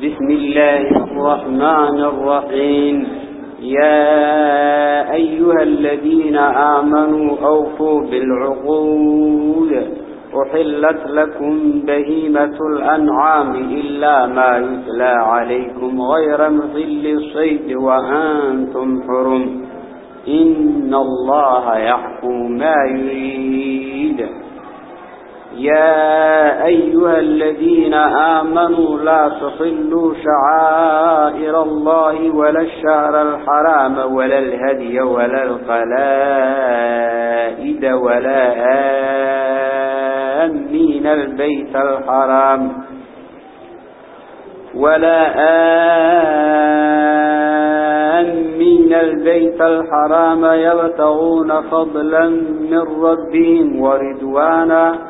بسم الله الرحمن الرحيم. يا أيها الذين آمنوا أوفوا بالعقود. أحلت لكم بهيمة الأنعام إلا ما يتلى عليكم غير مثل الصيد وأنتم حرم. إن الله يحكم ما يريد. يا أيها الذين آمنوا لا تصلوا شعائر الله ولا الشهر الحرام ولا الهدي ولا القلائد ولا آمين البيت الحرام ولا آمين البيت الحرام يبتغون فضلا من ربهم ورضوانا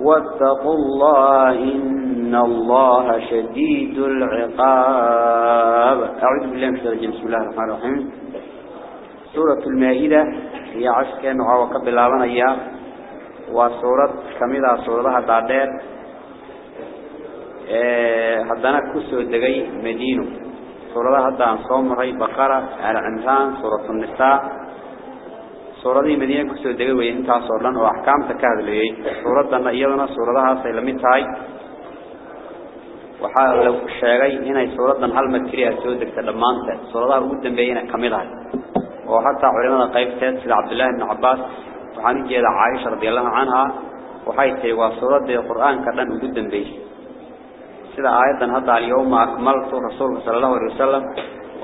واتقوا الله إن الله شديد العقاب. أعوذ بالله من الشيطان بسم الله الرحمن الرحيم. سورة المائدة هي عشكة معاوكة بالله إياه وسورة كميدة سورة دادير هدانا كسو الدقي مدينة. سورة هدان صومري بقرة العنفان سورة النساء. Suuradii madiina ku soo degay way intaas oo dhan oo ahkaamta ka hadlayay suuradan iyadana suuradahaas ay la mid tahay waxaa la sheegay inay suuradan hal mar kaliya soo degtay dhamaanteed suuradaha ugu dambeeyayna kamid ah oo hatta culimada qaybteed sida Abdullah ibn Abbas waxaan jeeda Aisha radiyallahu anha waxay tahay waa suuradii Qur'aanka dhan ugu dambeeyay sida aayadan hadda al-yawma akmaltu rasuulka sallallahu alayhi wasallam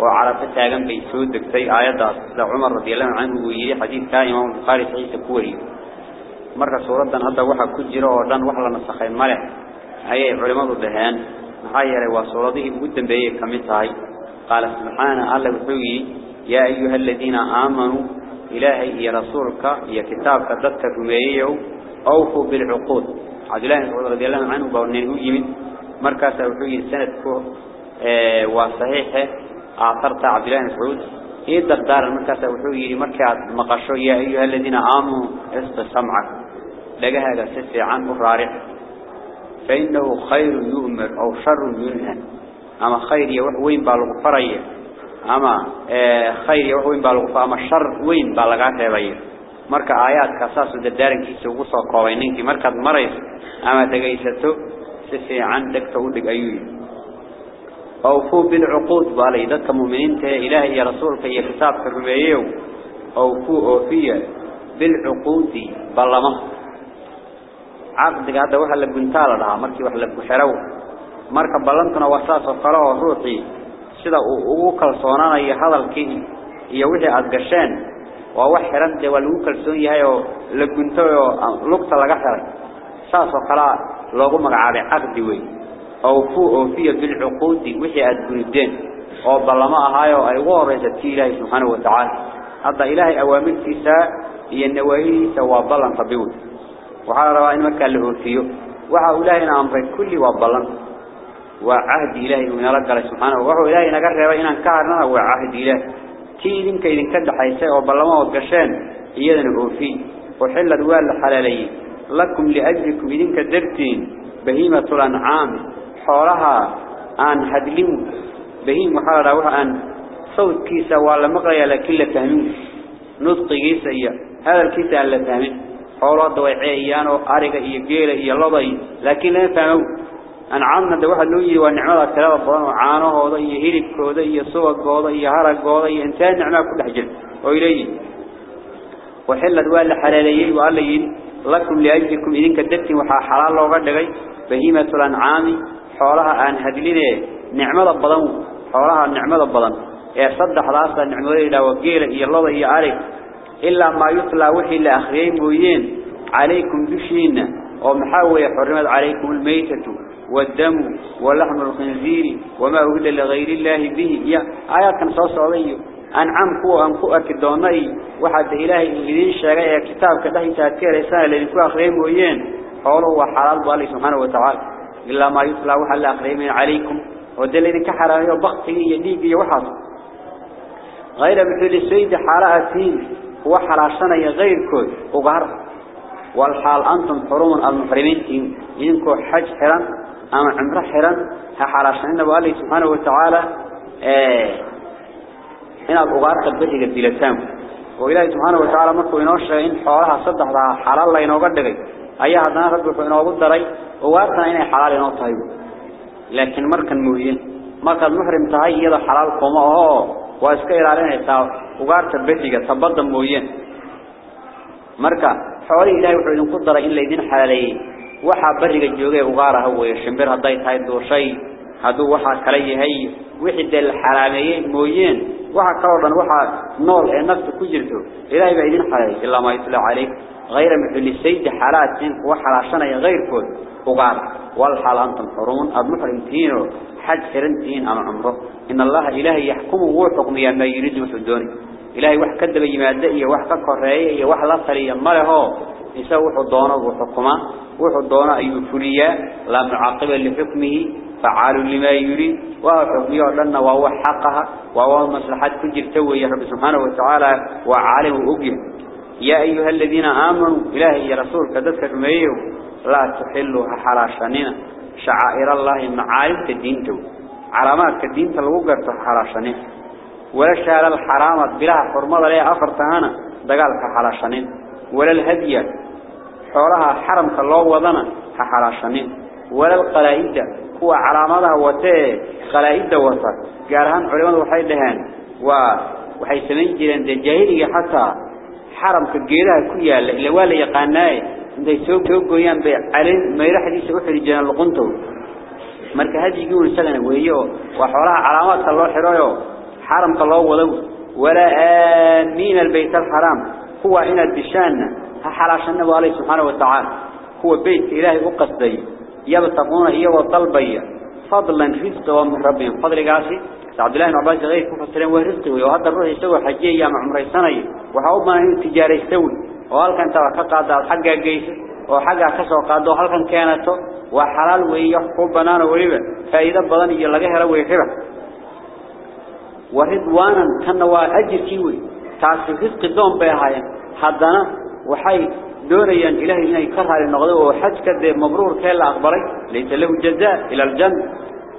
وعرفت تاجن بيسود دكتي آيات ده عمر رضي الله عنه ويجي حديث كان إمام البخاري صحيح كوري مرة سورة دان هذا واحد كجرا ودان واحد نسخين ملح هي علماء الدهان وسورة دي جدا بيه كمثاي قال سبحانه الله وحوي يا أيها الذين آمنوا إلهي يا رسولك يا كتابك ضدك رميه أوفوا بالعقود عبد الله رضي الله عنه بأنه يمين مركز وحوي سنة كو وصحيحه آثرت عبد الله مسعود. هي الدردار المركز؟ وحوي مركز مقشو يا أيها الذين آمنوا استسمعك لقى هذا سفي عن مفرارح فإنه خير يؤمر أو شر ينهى. أما خير يوحوين بالغفرية أما خير يوحوين بالغفرية أما شر وين بالغات يبين مركز آيات كساس الدردار كيسو قصة قوينين مركز مريس awfuu bilcuquud baa lay dadka muminiinta ee ilaahay iyo rasuulka iyo kitaabka rumeeyeyow awfuu oofiya bilcuquudi ballamo caqdiga hadda waxa la guntaa la dhahaa markii wax la guxerow marka ballantuna waa saas oo kale oo ruuxii sida uu ugu kalsoonaanayo hadalkii iyo wixii aada gasheen waa wax xiran dee waa lagu kalsoon yahay oo la oo lugta laga xiray. Saas kalea loogu magacaabay caqdi weyn. أوفوا أوفية بالعقود وحي أدبردين أو بلما أهاي أي غورة إلهي سبحانه وتعالى. هذا إلهي أوامر كيساء هي النواهي سوى بلن طبيعي. وحال رواء مكة له فيه. وحا إلهينا أمر كل وبلن وعهد إلهي من رجل سبحانه. وحا إلهي نقر رواء كارنا وعهد إلهي. كي إذن كي إذن كد حيساء وبلما وقشان إيضا أوفي وحل دوال حلالي. لكم لأجلكم إذن كدرتين بهيمة الأنعام. حولها أن هدلين بهيم وحالة وحا أن صوت كيسا ولا مقرية لكن لا فهمين نطق كيسا إيا هذا الكيسا لا فهمين حولها دوائعيان وقارقة إيا قيلة إيا لضي لكن لا فهموا أنعامنا ده واحد لوجي والنعمة الثلاثة بضان وعانه إيا هيرك سوق هذا إيا هرق إيا إنسان نعمة كل حجل وإليه وحل دوال حلاليين وقال لكم لأجلكم إذن كدبتم وحا حلال لو قد بهيمة الأنعام حولها أن هدلين نعمة البضن حولها النعمة البضن إيه صدح راسا النعمة إلى الله إيا عليك إلا ما يطلع وحي لأخرين بويين عليكم دشين ومحاوية حرمت عليكم الميتة والدم ولحم الخنزير وما أهل لغير الله به يا آيات كان صوص عليه أنعم كوا أن كوا كدوني واحد إلهي إذن شرع كتاب كده تذكر رسالة لنكو أخرين وين حوله وحلال بالله سبحانه وتعالى إلا ما يطلع وحل أخرين عليكم. ودل إذن كحرامي وبختي يديك وحص غير مثل السيد حالاتين هو حلاشنا غير كل وقهر. والحال أنتم حرم المحرمين. إنكم حج حرم أما عمرة حرم حلاشنا بالله سبحانه وتعالى إن الأغار قبله الدلتان وإلهي سبحانه وتعالى مركو إنوشة إن حوالها صدح حلال الله إنو قدقي أيها هدنا ربك إنو قدري وغارتنا إنه حلال إنو طيب. لكن مركا موهين مركا المحرم تهي إذا حلال قوما هو وإسكير علينا يتاو. وغارت البتيجة تبضا موهين مركا. حوالي إلهي وحيدن قدر إن ليدين حلالي. وحا برق الجوغي وغارها هو. يشنبر هداي تهي دور شيء هدو وحا كليه هي. وحد الحراميين مويين وحا كوربا وحا نول jirto ilaahay baa idin xalay illa ma yitla عليك. غير مثل السيد حالات وحلاشنا غيركود وقال والحال أنتم حرون المحرمتين حج حرنتين أم عمره. إن الله إلهي يحكم وحكم يا ما يريد وحدوني إلهي وح كذب يمادئي وح كقرية وح لصري. مره يسوي حضانه وحكمه وحضانه أي فليا. لا معاقب لحكمه. فعال لما يريد. وحكمه لنا وهو حقها. وهو مصلحة كجر توي يا رب سبحانه وتعالى. وعالم أجل يا أيها الذين آمنوا. إلهي يا رسول كذلك الميو لا تحلوا حراشنين شعائر الله معالم كدين تو علامات كدين تلوغر حراشنين ولا شال الحرام بلا حرمة لا أفرتهانا دقال حراشنين ولا الهدية حولها حرم كالله وضنا حراشنين ولا القلائد هو علاماتها وتي قلائد وطا قارهان علمات وحي دهان وحي سمين جيران دي جاهلية حتى حرم كجيرها اللي ولا يقاناي انتي يسوق يسوق يان بي. علين ميرا حديث وحر جنال قنتو مالك هذي يقول سلنا ويهو وحوراها علامات الله حرايو. حرمك الله ولو. ولا آمين البيت الحرام. هو هنا البشان. حلاشنا وعليه سبحانه وتعالى. هو بيت إلهي وقصدي يبتقونه يو طلبي فضلا رزق ومحربين فضل قاسي. سعد الله عباس غير كفر السلام ورزقه وهذا الرؤية سوى حجية مع عمره سنة وحاوبنا هنا تجاري سوي وهلكن ترى كقاعدة الحاجة جيسة وحاجة كسر قاعدة وهلكن كانته وحلال ويحب بنان وريبة فإذا بدن يلاقيها لو يحبه وهدوانا كنوا أجر كيوي تعصي فسق الدوم بيهاي حدنا وحي دوريا إلهي إنه يكره للنغضب وحج كذي مبرور كيلا أخبري ليس له جزاء إلى الجنة.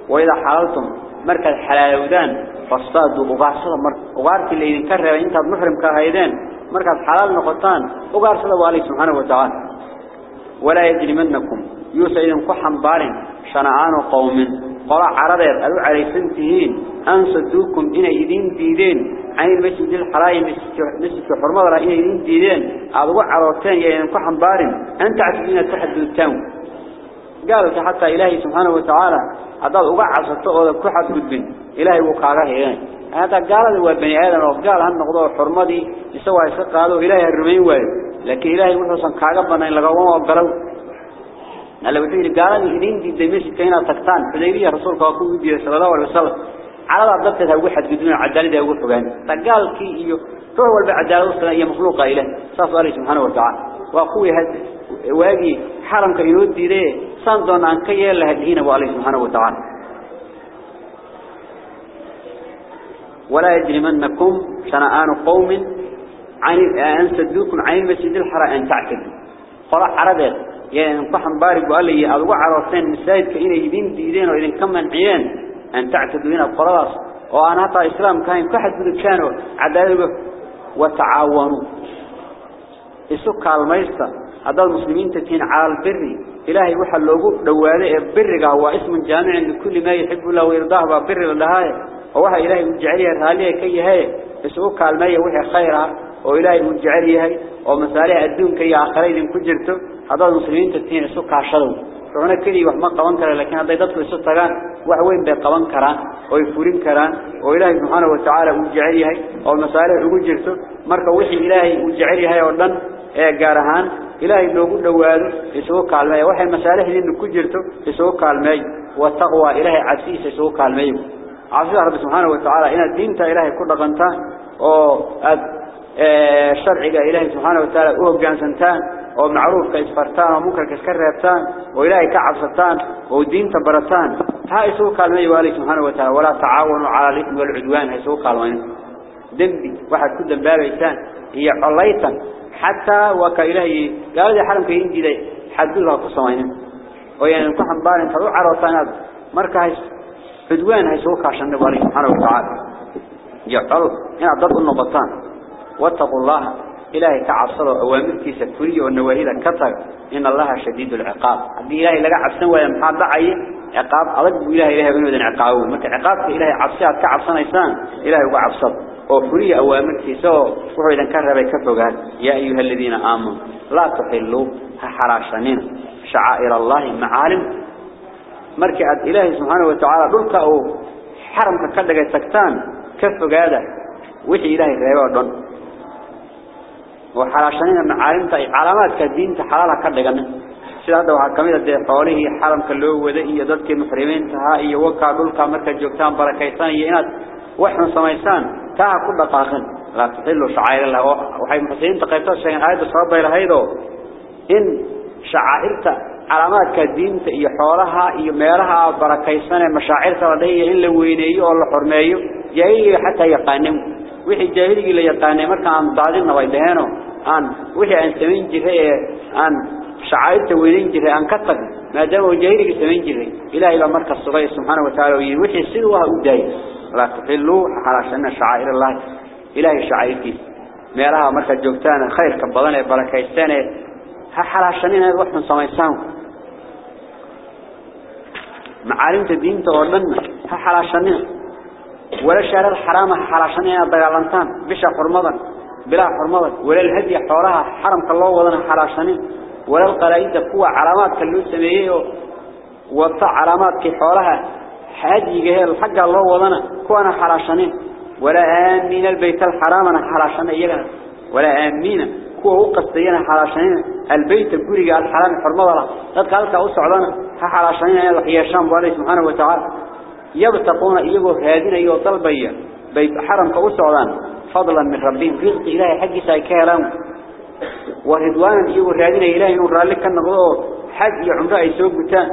وإذا حللتم مركز حلال ودان فاصطادوا وبعصدوا مركز وغارك اللي ينكره إنتا بمحرم كهيدان. مركز حلال نقطان وقارسل والي سبحانه وتعالى ولا يجرمنكم يوسى إذن قحن بارن شنعان قوم قرع عرضير ألو علي سنتهين أنصدوكم إنا إذين ديدين عن المسجد الحرائي مسجد حرمضرة إنا إذين ديدين أضوء عرضتين يعني إذن قحن بارن أنت عسلين التحدي التام قالوا حتى إلهي سبحانه وتعالى أضوء عرضتين كحة قدبين إلهي وقاعه يعني هذا قال هو بني آدم وقال عن نقضوا حرمتي يسوى يسقاله إلهي الرمي وين لكن إلهي وحده صن كعب أنا لقوام وقرو على بتيجي قال الدين دي دميش كينا تكتان. فديري رسولك أكو بيه صلى الله عليه وسلم. على بعض ذات واحد بدون عدالة يقول فجاني تقال كي فهو البعدالة وصلنا هي مخلوقة إله صلى الله عليه وسلم وأخوي هذا واجي حرم كينود ديره صندون عن كيال لهدينه وعليه سبحانه وتعالى. ولا يجرمنكم شنآن قوم عن أن سدوكم عن المسجد الحرام أن تعتدوا. قرأ عرضت يعني نقحن بارك وقال لي أدوى عرصين مساجد كإنه يدين ديدين وإذن كمن عيان أن تعتدوا هنا. القراص وأنا هطا إسلام كان كحد بدك كانوا عدالة وتعاونوا. السكة الميستة هذا المسلمين تكين على البر. إلهي وحى اللوغو دوالي. البر هو اسم جامع لكل ما يحب الله ويرضاه. ببر لهاي ووحى إلهي وجعليها رهاليها كي هاي اسعوك المية وحى خيرها وإلهي وجعليها ومساليها الدون كي آخرين كجرته هذا المسلمين تكين اسعوك عشروا فهنا كلي وحما قوان كرا لكن هذا يدخل اسعوك تغان وحوين بي قوان كرا ويفورين كرا وإلهي سبحانه وتعالى وجعليها ومساليها وجرته مركا وحي إلهي وجعليها ودن gaarahaan ilaahay loogu dhawaado isoo kaalmeey waxay masaalixdiin ku jirto isoo kaalmeey wa taqwa ilaahay cabsiisa isoo عزيز رب سبحانه وتعالى إن الدين دينتا إلهي كل غنتا الشرع آه، إلهي سبحانه وتعالى أهب جانسانتان ومعروف كإسفرتان ومكر كسكررتان وإلهي كعب كعبسطان ودينتا برتان. ها يسوق المي والي سبحانه وتعالى ولا تعاونوا على الإثم والعدوان ها يسوق المي دنبي واحد كل دنبال إنسان هي قليتا. حتى وكإلهي قال لي حرم كإنجي لي حدوه قصة مينة ويعني نكون حنبارين فروح عروسانات مركز kaashanay waa ilaahay subxaanahu watacaala iyo col inaad dad u noqotaan واتقوا الله. إلهي كعبصده أوامرك سفرية والنواهيد كتر. إن الله شديد العقاب. هذه إلهي لقى عبسنا ويمحاب دعي عقاب أضب إلهي إلهي بنود عقابه متى عقابك إلهي عبسات كعبصنا إسان إلهي وعبصد وفرية أوامرك سوى وحيدا كرر كفوقات يا أيها الذين آمنوا لا تحلوا حراشنين. شعائر الله معالم. مركعت إلهي سبحانه وتعالى دلك أو حرم كدك سكتان كفوقات وحي إلهي غيره وحراشنين معالمتا علامات كدين تحلالها كدغنا sida hadda waxa kamid ah xoolihii xaramka loo wada iyo dadkii muxrimiinta iyo waka dhulka marka joogtaan barakaysan iyo inaad waxan samaysaan taa ku dhaqaaqan la taxillu sha'air Allah waxay muxsiniinta qaybta sheegan aayada soo baylahaydoo in sha'airta calaamaadka diinta iyo xoolaha iyo meelaha barakaysan ee mashaacirta la dheeyay in la weyneeyo oo la xurmeeyo jaahiliga xataa yaqaanin wixii jaahiligi la yaqaanay marka aan daadina way dhaheeno aan wixii aan sameyn jiray aan شعائرته وين جري أن كتب ما دام وجاهرك سمين جري إلهي بقى مركز صغير سبحانه وتعالى ويوحي سلوها وداي لا تحلوا حراشنا شعائر الله إلهي شعائرك ما لها مركز جوكتان خير كبضان بركيستان ها حراشنين روح من سميسان معالمة الدين تولنا ها حراشنين ولا شهر الحرام حراشنين ضيالانتان بشا حرمضا بلا حرمضا ولا الهدي حولها حرم الله وضنا حراشنين ولا القلائد قوة علامات كلو سميه. وطع علامات كحولها هذه هي الحق الله وضنا كوانا حراشنين ولا آمين البيت الحرام أنا يجنا ولا آمين كوا وقصينا حراشنين البيت الجوري الحرام حرمة الله ذات قالك أوسعنا حراشنين يا شام بالله سبحانه وتعالى يبتقون إيجو هذين إيجو طلبية بيت حرم كأوسعنا فضلا من ربهم رزق إلهي حق سايكالهم ورضوان إيه ورادين إلهي نور لك النقضاء حج يعمر أي سوق بتان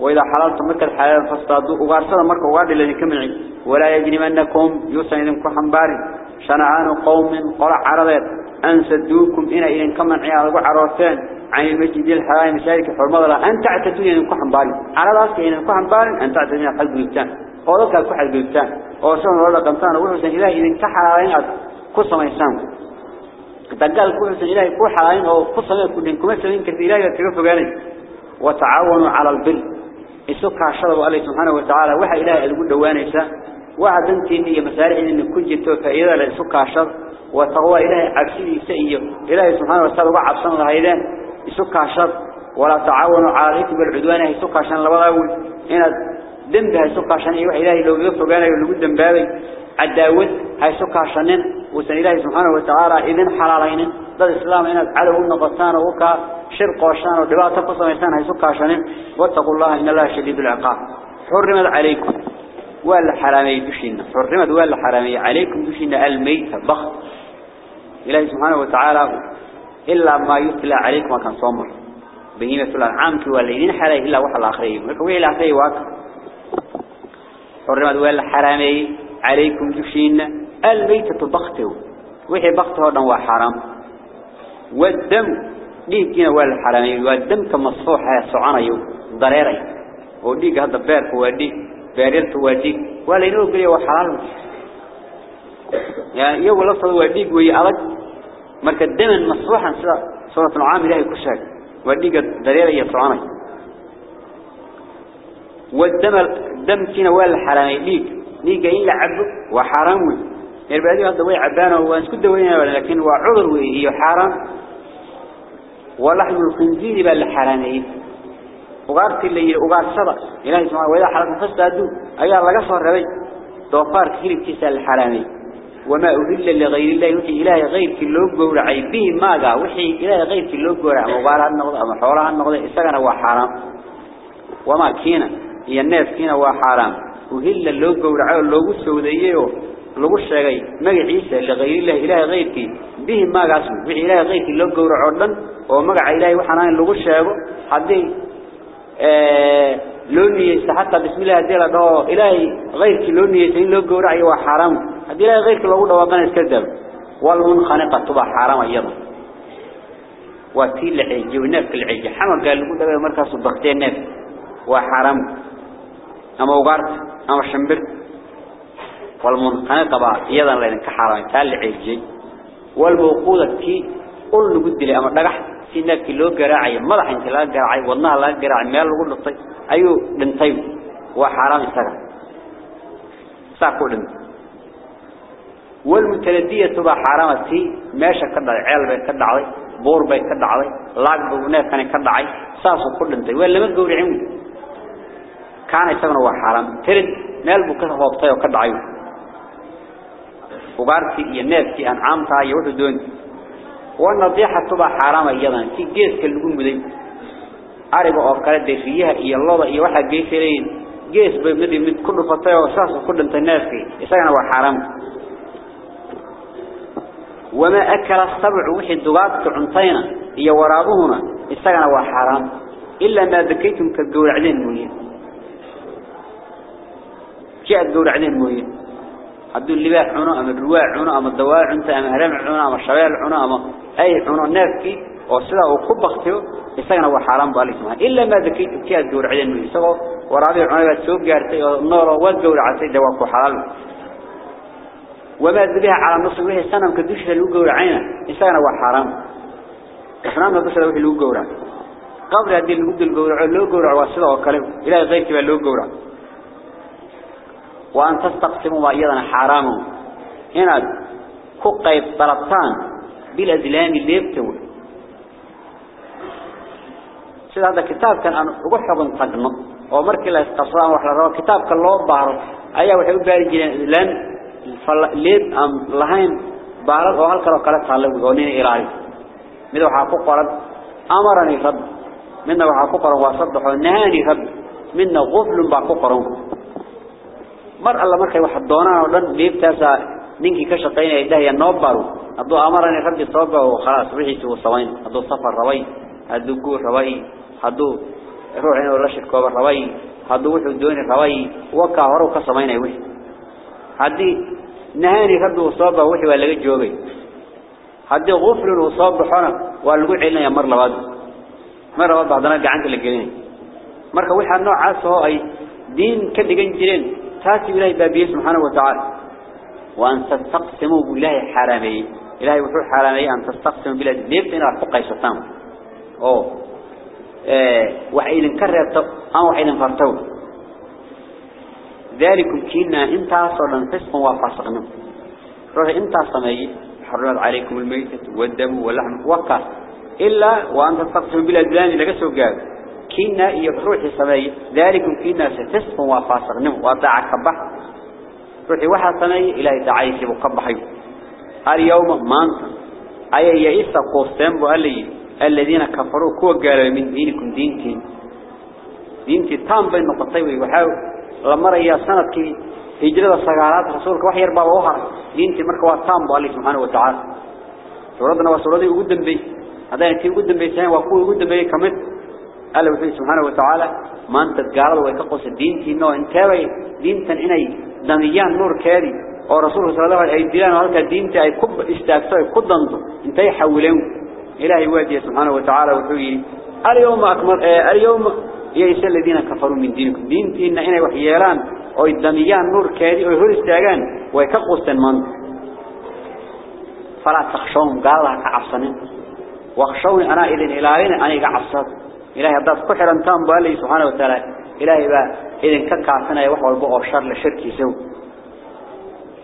وإذا حللتم مكة الحلال فاصطادوا وغارصنا مركة وغارد الذي كمعي ولا يجرمنكم يوسعينكم حنبار شنعان قوم قرع عرضات أن سدوكم إنا إذن كمن عيال وعرفتان عن المسجد الحرام مشارك حرمض الله أن تعتدوا إنكم حنبار على راسك إنكم حنبار أن تعتدوا إنكم حلق بيبتان قولك كحل بيبتان وصلنا الله قمتان وحسن إلهي إذن كحرارين قصة دجال كوحسن إلهي كوح عين أو قصة كلهم كم سنين كثير إلهي كيف قالين وتعاونوا على البر السكر عشرة وقال سبحانه وتعالى وحى إلهي أقول دوانيسا أنت إني مسارع إن كل جتوا فإذا للسكر عشرة وتقوى إلهي عكسي سئيه إلهي سبحانه وتعالى وعب صنع هيدان السكر عشرة ولا تعاونوا على الإثم والعدوان سكر عشان لبضا أول. هنا دمها السكر عشان إيه إلهي لو يفرق أنا يقول قدام بابي. الداود هاي سكر عشانين. وسن إلهي سبحانه وتعالى إذن حلالين. ضد الإسلام إن على النقطان وكا شرق وشان ودباء تقص وإنسان هاي سكر عشانين. واتقوا الله إن الله شديد العقاب. حرمت عليكم. ولا حرامي دشين. حرمت ولا حرامي عليكم دشين الميت ضخ إلهي سبحانه وتعالى إلا ما يتلى عليكم وكان صمر بهيمة الأنعام والذين حلاه إلا وحى الآخرين. وكوي الآخرين واك. حرمت ولا حرامي عليكم دشين الميتة بخته وحي بخته هذا هو حرام. والدم ديكنا ولا حرامي والدم كمصفوح سعانيو ضريري. وديك هذا بيرك وديك. بيرت وديك ولا ينو قلي وحلال يعني يو لفظ وديك وي أرد مرك الدم مصفوحا سورة العام إلهي كشاك وديك ضريري سعاني والدم الدم كنا ولا حرامي ديك ديك إلا عبد وحرام وي البعدين هذا وي عبانه وانسكت دوينه لكن هو عذر وهي حرام ولحم الخنزير بالحرامين وقارت اللي وقار صدق إلهي سبحانه وإذا حرام فسادوا أي الله قصر ربي دوفار كثير كيسال الحرامين وما أهل لغير الله وحي إلهي غير كله قول عيبه ماذا وحي إلهي غير كله قول وقارها النقض أما حولها النقض إستغنى هو حرام وما كينا هي الناس كينا هو حرام وهل اللو قول عيو اللو سوديه lagu sheegay magaciisa lagayr ilaah ilaahay qayrkii bihi magaas wixii ilaahay qayrkii loo gowraco dhan oo magaca ilaahay waxaan lagu sheego hadii hadii la dhaho ilaahay qayrkii loo niyeysto in loo gowracayo waa xaraam hadii ilaahay qayrkii loogu dhawaaqana iska dab wal munkhaniqatu ba xaraam iyada وتي العجي ونفك العجي حما قال له ده مركز بختين نف وحرام أما وقارت أما شمبر والمنقنقة بقى يدا لين كحرام تال العجي والموقودة تي قل له قد نفك لو جراعي ملح انت لا جراعي والله لا جراعي مال لو طيب أيو بنطيب وحرام استقع ساقول انت والمتلدية تبقى حرامتي ماشى كذا عيال بيت كذا علي بور بيت كذا علي لاق بوناف كان كذا علي ساس كل انت ولا ما عمي كان يسمى هو حرام ترد هو بطيء وكذا عيو وبارتي ينافتي أنعام تاع يوحد دون والنضيحة تبقى حرام أيضا. في جيس كاللقون بدي. أعرف أفكار فيها إيا الله إيا واحد جيسرين جيس بمدي من كل فتاة وساس كل انت نافي يسمى هو حرام. وما أكل السبع وحي الدقات كعنطينا هي ورابهنا استغنى وحرام إلا ما ذكيتم كالقول عدين موية. جاء القول عدين موية. هدو اللباح عنا أما الرواع عنا أما الدواء عنا أما هرم عنا أما الشبال عنا أما أي عنا نافكي وصلا وقب اختيو استغنى وحرام بالي سمها إلا ما ذكيتم كالقول عدين موية سغو ورابع عنا بسوق جارتي النار والقول عدين دواء حلال وما ذبها على النص وهي سنة كدوش لو جورعينا إنسان وحرام إحرام بس لو لو جورع قبل هذه لو جورع لو جورع وصلة وكلام إلى كذا لو جورع وأن تستقسموا أيضا حرام هنا كقيب طلبتان بالأزلام اللي يبتوي سيد هذا كتاب كان أنا أقول تقنط ومرك لا استقصام وحلا روا كتاب كان الله بحر أيه وحيد بارج لأن leed aan lahayn baalad oo halkan oo kala taalo oo nin ilaali mid waxa ku qoran amarani rab midna waxa ku qoran waa saddex oo nahani mar alla markay wax doonaan oo dhan leebtaas ninkii ka shaqeynaya ilaahay noo baro haduu amarani rabbi sooba oo khalaas wixii uu sameyn haduu safar rabay haduu guur rabay haduu ruux inuu la shirkooba rabay haduu wuxuu doonay rabay waka hore ka sameynay wixii haddii nahani rabbi uu wixii waa laga joogay haddii quflun uu soo baxona waa lagu celinaya mar labaad mar labaad haddana gacanta la gelinay marka waxa noocaas oo ay diin ka dhigan jireen تاسي إلهي بابيه سبحانه وتعالى. وأن تستقسموا بالله حرامي. إلهي وحور حرامي أن تستقسموا بلا ديبتين أرفقه يشتام وحيد انكرر أو حيد انفرتوه ذلك كينا انت أصر لنفسه وفسق نم روحي انت أصمي حرمت عليكم الميتة والدم واللحم. وقف إلا وأن تستقسموا بلا ديبتين لكسوا قابل كنا يروح سمي ذلكم كنا فسق وفاسقنا وضع كبح. روحي واحد سمي إلهي تعيش وقبحي اليوم ما انت أي يئس قوستين بألي الذين كفروا كوا قالوا من دينكم دينتين دينتي تام بين نقطي وحاول لما رأي سنة هجرة الصغارات رسولك وحي يربع ووهر دينتي مركوا تام بالله سبحانه وتعالى. سورتنا وسورتي قدام بي. هذا ينتي قدام بي سنة وقوة قدام بي كمت. قال وحي سبحانه وتعالى ما انت تقارض ويتقص دينتي إنه انتابي دينتا اني دميان نور كاري. ورسول صلى الله عليه وسلم وهلك دينتي اي كب استاكسو اي قدنتو إنتي يحولون إلهي وادي سبحانه وتعالى وحي اليوم أكمل آه اليوم يئس الذين كفروا من دينكم دينتين إنay wax yeelaan oo damiyaan nuurkeedii oo hor istaagaan way ka qoosteen man fala takhshawm gaalaha ka cabsanin wakhshawni ana idin ilaalina aniga إلهي أبداس قحرا تام بألي سبحانه وتعالى. إلهي با إذن كاكافنا يوحو البقو الشر لشرك يسو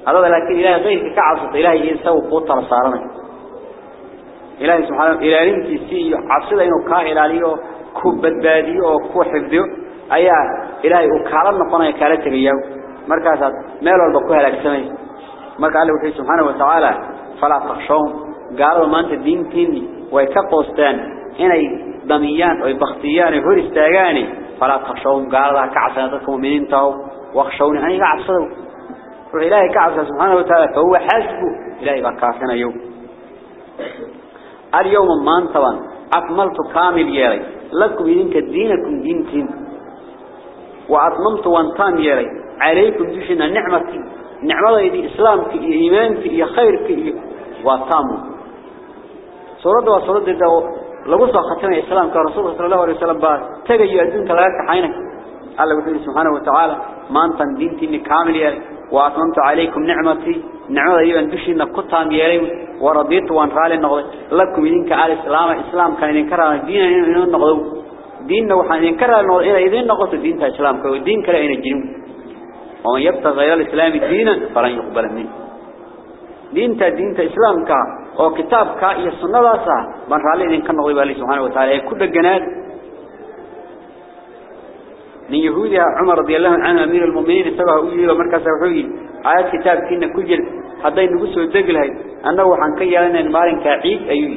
هذا لكن إلهي غير كعب سطح إلهي يسو قطر صارنا إلهي سبحانه إلهي إنتي سي عصد إنو كاهل عليه كبت بادي أو كوحف ديو أي إلهي أكارنا قنا يكارتك إياه مركزة مالو البقوها لك سمي. مركز علي وحي سبحانه وتعالى. فلا تخشون قالوا ما أنت دين تيني. ويكاقوستاني damiyaan oo baktiyaan oo hor istaagaan fala takhshawm gaalada ka cabsana dadka muuminiinta wakhshawni aniga cabsado وإلهي كعبه سبحانه وتعالى فهو حسبه إلهي بكافنا يوم. اليوم ما انتبان أكملت كامل يالي. لكم إذنك دينكم دينتين وأطممت وانتام يالي. عليكم دوشنا نعمتي. نعمة يدي إسلامك إيمانك إيا خيرك إيا وطامو سورة وصورة لغو سو ختمه islaamka rasuulka sallallahu alayhi wasallam ba tagayo adduunka laga kaxayna alla wuxuu subhanahu wa ta'ala maantan diintiina kaamil yahay wa atmamtu alaykum ni'mati ni'mada iyo dushina ku taam yeelay wa radiitu waan raali noqday lakum idinka al islaam islaamka idin karaan diin inuu noqdo diinna waxaan idin karaan noqdo inay idin noqoto diinta islaamka oo diin kale ayna jirin oo yabta ghayra al-islam diinan falan yuqbal min diinta diinta islaamka oo kitaabka iyo sunnadaas ah ban raali idin ka noqday baa subhanahu wa ta'ala ku dhaganaad ni yahuudiya umar radiyallahu anhu amiirul muuminiin isaga uu yiri markaas wuxuu yiri aayad kitaabkiina ku jir haday nagu soo deglahay annagu waxaan ka yeelanayn maalinka ciid ayuu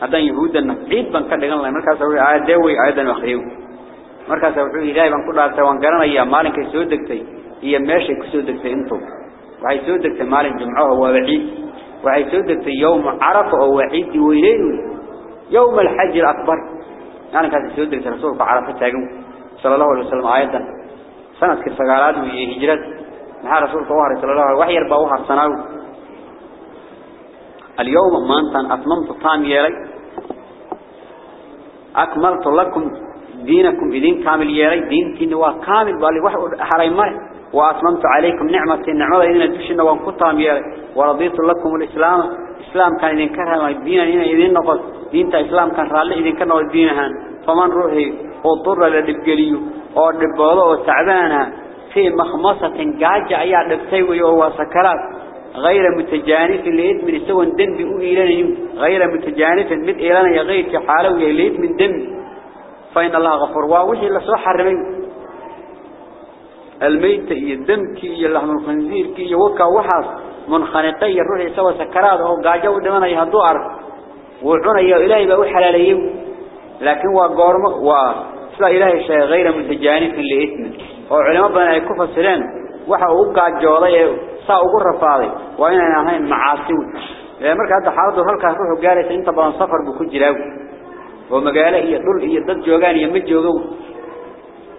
hadan yahuudana ciid ban ka dhigan lahayn markaas wuxuu aayad way aayadan akhriyo markaas wuxuu ilaahay ban ku dhaartay waan garanayaa maalinka soo degtay iyo meeshay ku soo degtay intuu waxay soo degtay maalin jumcaha waa ciid وحي في يوم عرفة وحيد وينين يوم الحج الأكبر. يعني كانت سودت رسول فعرفه تاقو صلى الله عليه وسلم آيادا سنة كالفقالات هجرات نحا رسول فوهر صلى الله عليه وسلم. وحي يرباوها السنو اليوم ما أنت أطممت طامي يلي أكملت لكم دينكم بدين كامل يلي دين تنوى كامل بالي. وحر حريمه وأطممت عليكم نعمة النعمة إذن الدوش النوى كطامي يلي ورضيت لكم الإسلام. إسلام كان إذن كرها الدين إذن نقض دين إسلام كان رالي إذن كان الدينها فمن روحي وضر للبقلي ودبوضه وتعبانها في مخمصة قاجة أيها لبتيوي وهو سكرات. غير متجانف ليت من سوى دم بأولي غير متجانف من إيلانا يغير كحاله يليت من دم. فإن الله غفور. ووحي الله سوى حرمين. الميت يدم كي اللحم الخنزير يوكا وحاس. منخنقي الروح يسوى سكرات أو قاجو دمنا يهدوار وعنا يا إلهي بأو حلاليه. لكن هو قرم و سلا إلهي شيء غير من تجانب اللي إثنى وعلماء بنا يكفى سلان وحا أو قاجو الله ساو قرر فاضي وإن أنا هاي معاسيو لأمرك هذا حرده هل كهروح قالت أنت بان صفر بخجره ومقاله هي دل هي دد جوغان يمجوغو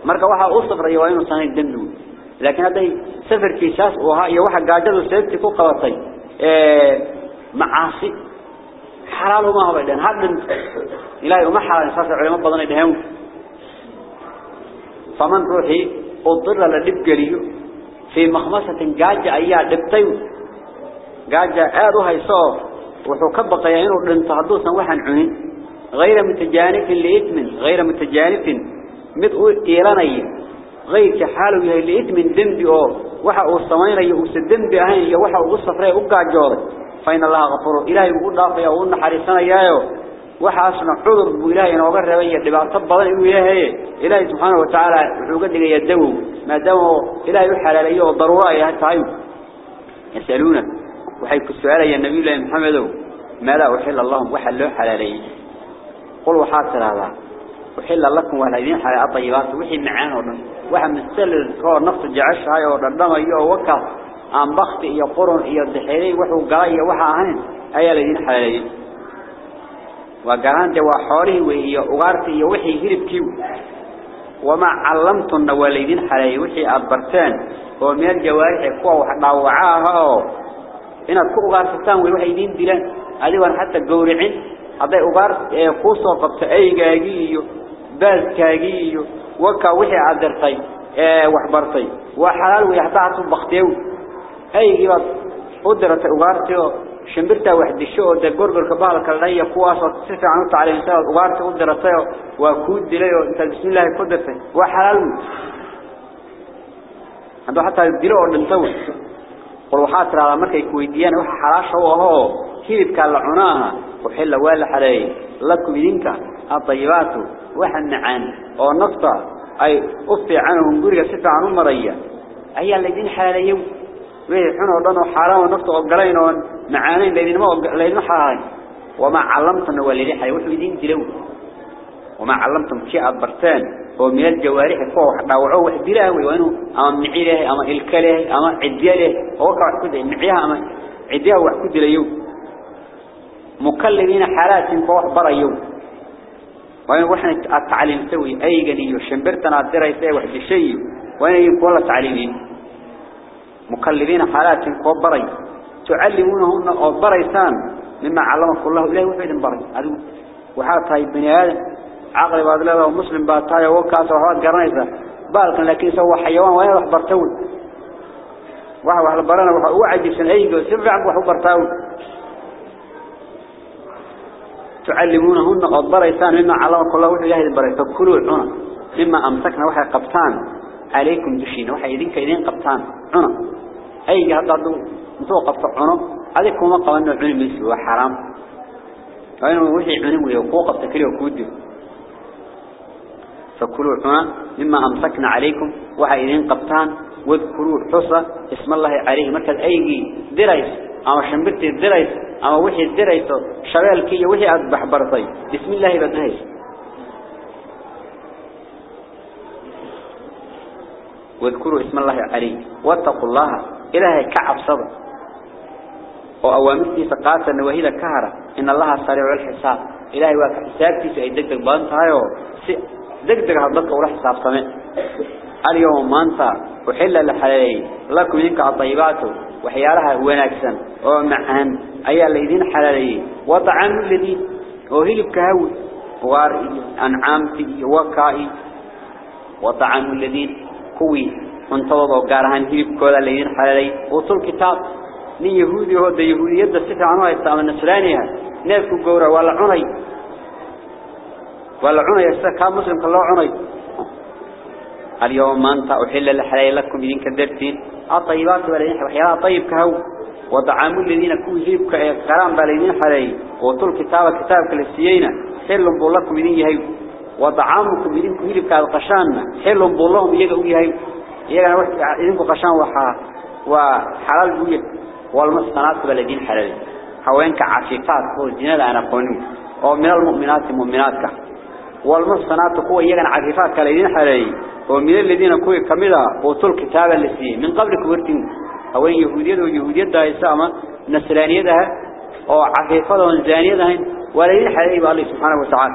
مرك وحا أصفر يوانو صاني الدندو iyo waxa gaajadu sababti ku qabatay ee macaasi xalaal uma haba dhan haddan ilaahay uma xalaal saas culimo badan ay dhahaan faman ruuxi udilla la dib galiyo في مخمسة جاجة أيها دبتين جاجة آدوها يصور وحكبق يعينه لن تهدوثا وحن عين غير متجانف لإثم غير متجانف مدعو إيراني غير كحاله يهي لإثم دنبي أو وحا أستمين يهوس الدنبي أهين يهي وحا أغصف ريه أبقى جارة فإن الله غفره إلهي يقول الله فيه أغن حريصنا إياه وحا أسمع حضر بو إلهي نوغر ربي يهي لبعطب بضان إياهي إلهي سبحانه وتعالى يقول لك يدوه ما دوه إلهي حلال إياه وضرورة إياه التعيب يسألونك. وحيك السؤال يا النبي الله محمد ما لا أحل اللهم وحا له حلال إياه قل وحا وحل لكم ولا يدين حياة طيبات. وحي معان ورن. وحن مثل الكور نفط جعش هاي ورن. لما يوه وكه عن بخط إيا قرن إيا الدحيرين وحو قاية وحا هين أيا لدين حياة لدين. وقران دوا حوله وإيا أغارتي إيا وحي هرب كيو. وما علمتن نواليدين حياة وحي أدبرتان. ومير جوارح كوا وعاها إنا كو أغارتان ووحي دين دلان أليوان حتى قورعين. هذا أغارت إيه قصة قبطة أي باز كاقي وكا وحي أدرتي وحبرتي وحلال ويحتاعتوا بختيو أي قبط قدرت أغارتي shimbirta wax disho oo de gorgorka baalka leeyahay kuwaas oo si fiican u tacliinsan oo ugaarta u diratay waa ku dilay oo inta bismillaah ku dirtay waa xalaal hada hatta dilo oo dhintow qol waxa tirada markay ku weydiiyaan waxa xalaasha u الطيبات وحنعان أو نقطة أي افتي عنهم قرية ستة عن المرية أي الذين حاليهم. ويحنوا ودنوا حرام ونقطة وقرينون معانين الذين ما قلينوا حرام وما علمتم هو الذي حيوحوا يدين دلو. وما علمتم شيء البرتان ومن من الجوارح فوح باوعوه وحدلاه وإنو أما معيلة أما الكله أما عديالة. ووقع كده معيها أما عدياه وحكود ليو مكلمين حالات فوح برا يوم وين وحنا التعليم سوي أي جنيه شنبرتنا الدراسة واحد شيء وين يقول التعليمين؟ مكلفين حالات كبري تعلمونهن أو مما علمك الله إليه وفيد بري. هذا وحاط هاي بني آدم. عقل بعد الله ومسلم بعد تاي وكاس وحوات قرنيسة. بالك لكن سوى حيوان وين راح برتول واحد واحد برنا وعد سن أي جو سبع واحد برتول تعلمونهن أو بريسان مما علمك الله. وحي إلهي بري فكلوا عنا. مما أمسكنا. وحي قبطان عليكم دشين. وحي إذنك إذن قبطان عنا. أي هذا انتو قبط عنا. هذا كما قوانا عنا ميسي. وحرام. وإنه وحي عنا ويقوق قبط وكودي. فكلوا عنا. مما أمسكنا عليكم. وحي إذن قبطان واذكروا حصة اسم الله عليه. مركز. أي دريس. أما شنبرت الدريس أما وحي الدريس شغال كي وحي أذبح برطي بسم الله بدنهيس واذكروا اسم الله عليه واتقوا الله إلهي كعب صدر وأوامرتي سقاطة نوهيدا كهرة. إن الله سريع الحساب. إلهي واك حسابتي سأي دقدق بانتهايو. دقدق هددك ولا حساب سمع اليوم ما أنت وحل لحلالي لكم إنك عطيباته وحيالها وناكسا ومعهن أي الذين حلالي. وطعام الذين وهلب كهوي وأنعامتي وكائي. وطعام الذين كوي. انتوضوا وقارهان هلب كولا الذين حلالي. وطول كتاب. ني يهودي هو ده يهودي. يبدأ السفر عنه يستعمل نسرانيها نافكو قورا ولا عني ولا يستكى مسلم كالله عني. اليوم أنت أحل الحلال لكم إذن كدرتين الطيبات والذين وحيالها طيب كهو. وطعام الذين كوهيب كرام بالذين حلال. وطول كتاب كتاب كالسيين حل بولكم إذن يهيب وطعامكم إذن كوهيب كالقشان حل بولهم يجوا يهيب يجوا إذن قشان وحا وحلال بوية. والمصنات بالذين حلال. حوينك عفيفات هو الجنة أنا قانون ومن المؤمنات المؤمنات والمصنات هو يجن عفيفات كالذين حلال. ومن الذين كوي كمدا وطول كتابا لسيه من قبل كبرتين هوين يهودية ويهودية دا إسامة نسرانية ده أو عفيفة وانزانية ده ولين حلالي بالله سبحانه وتعالى.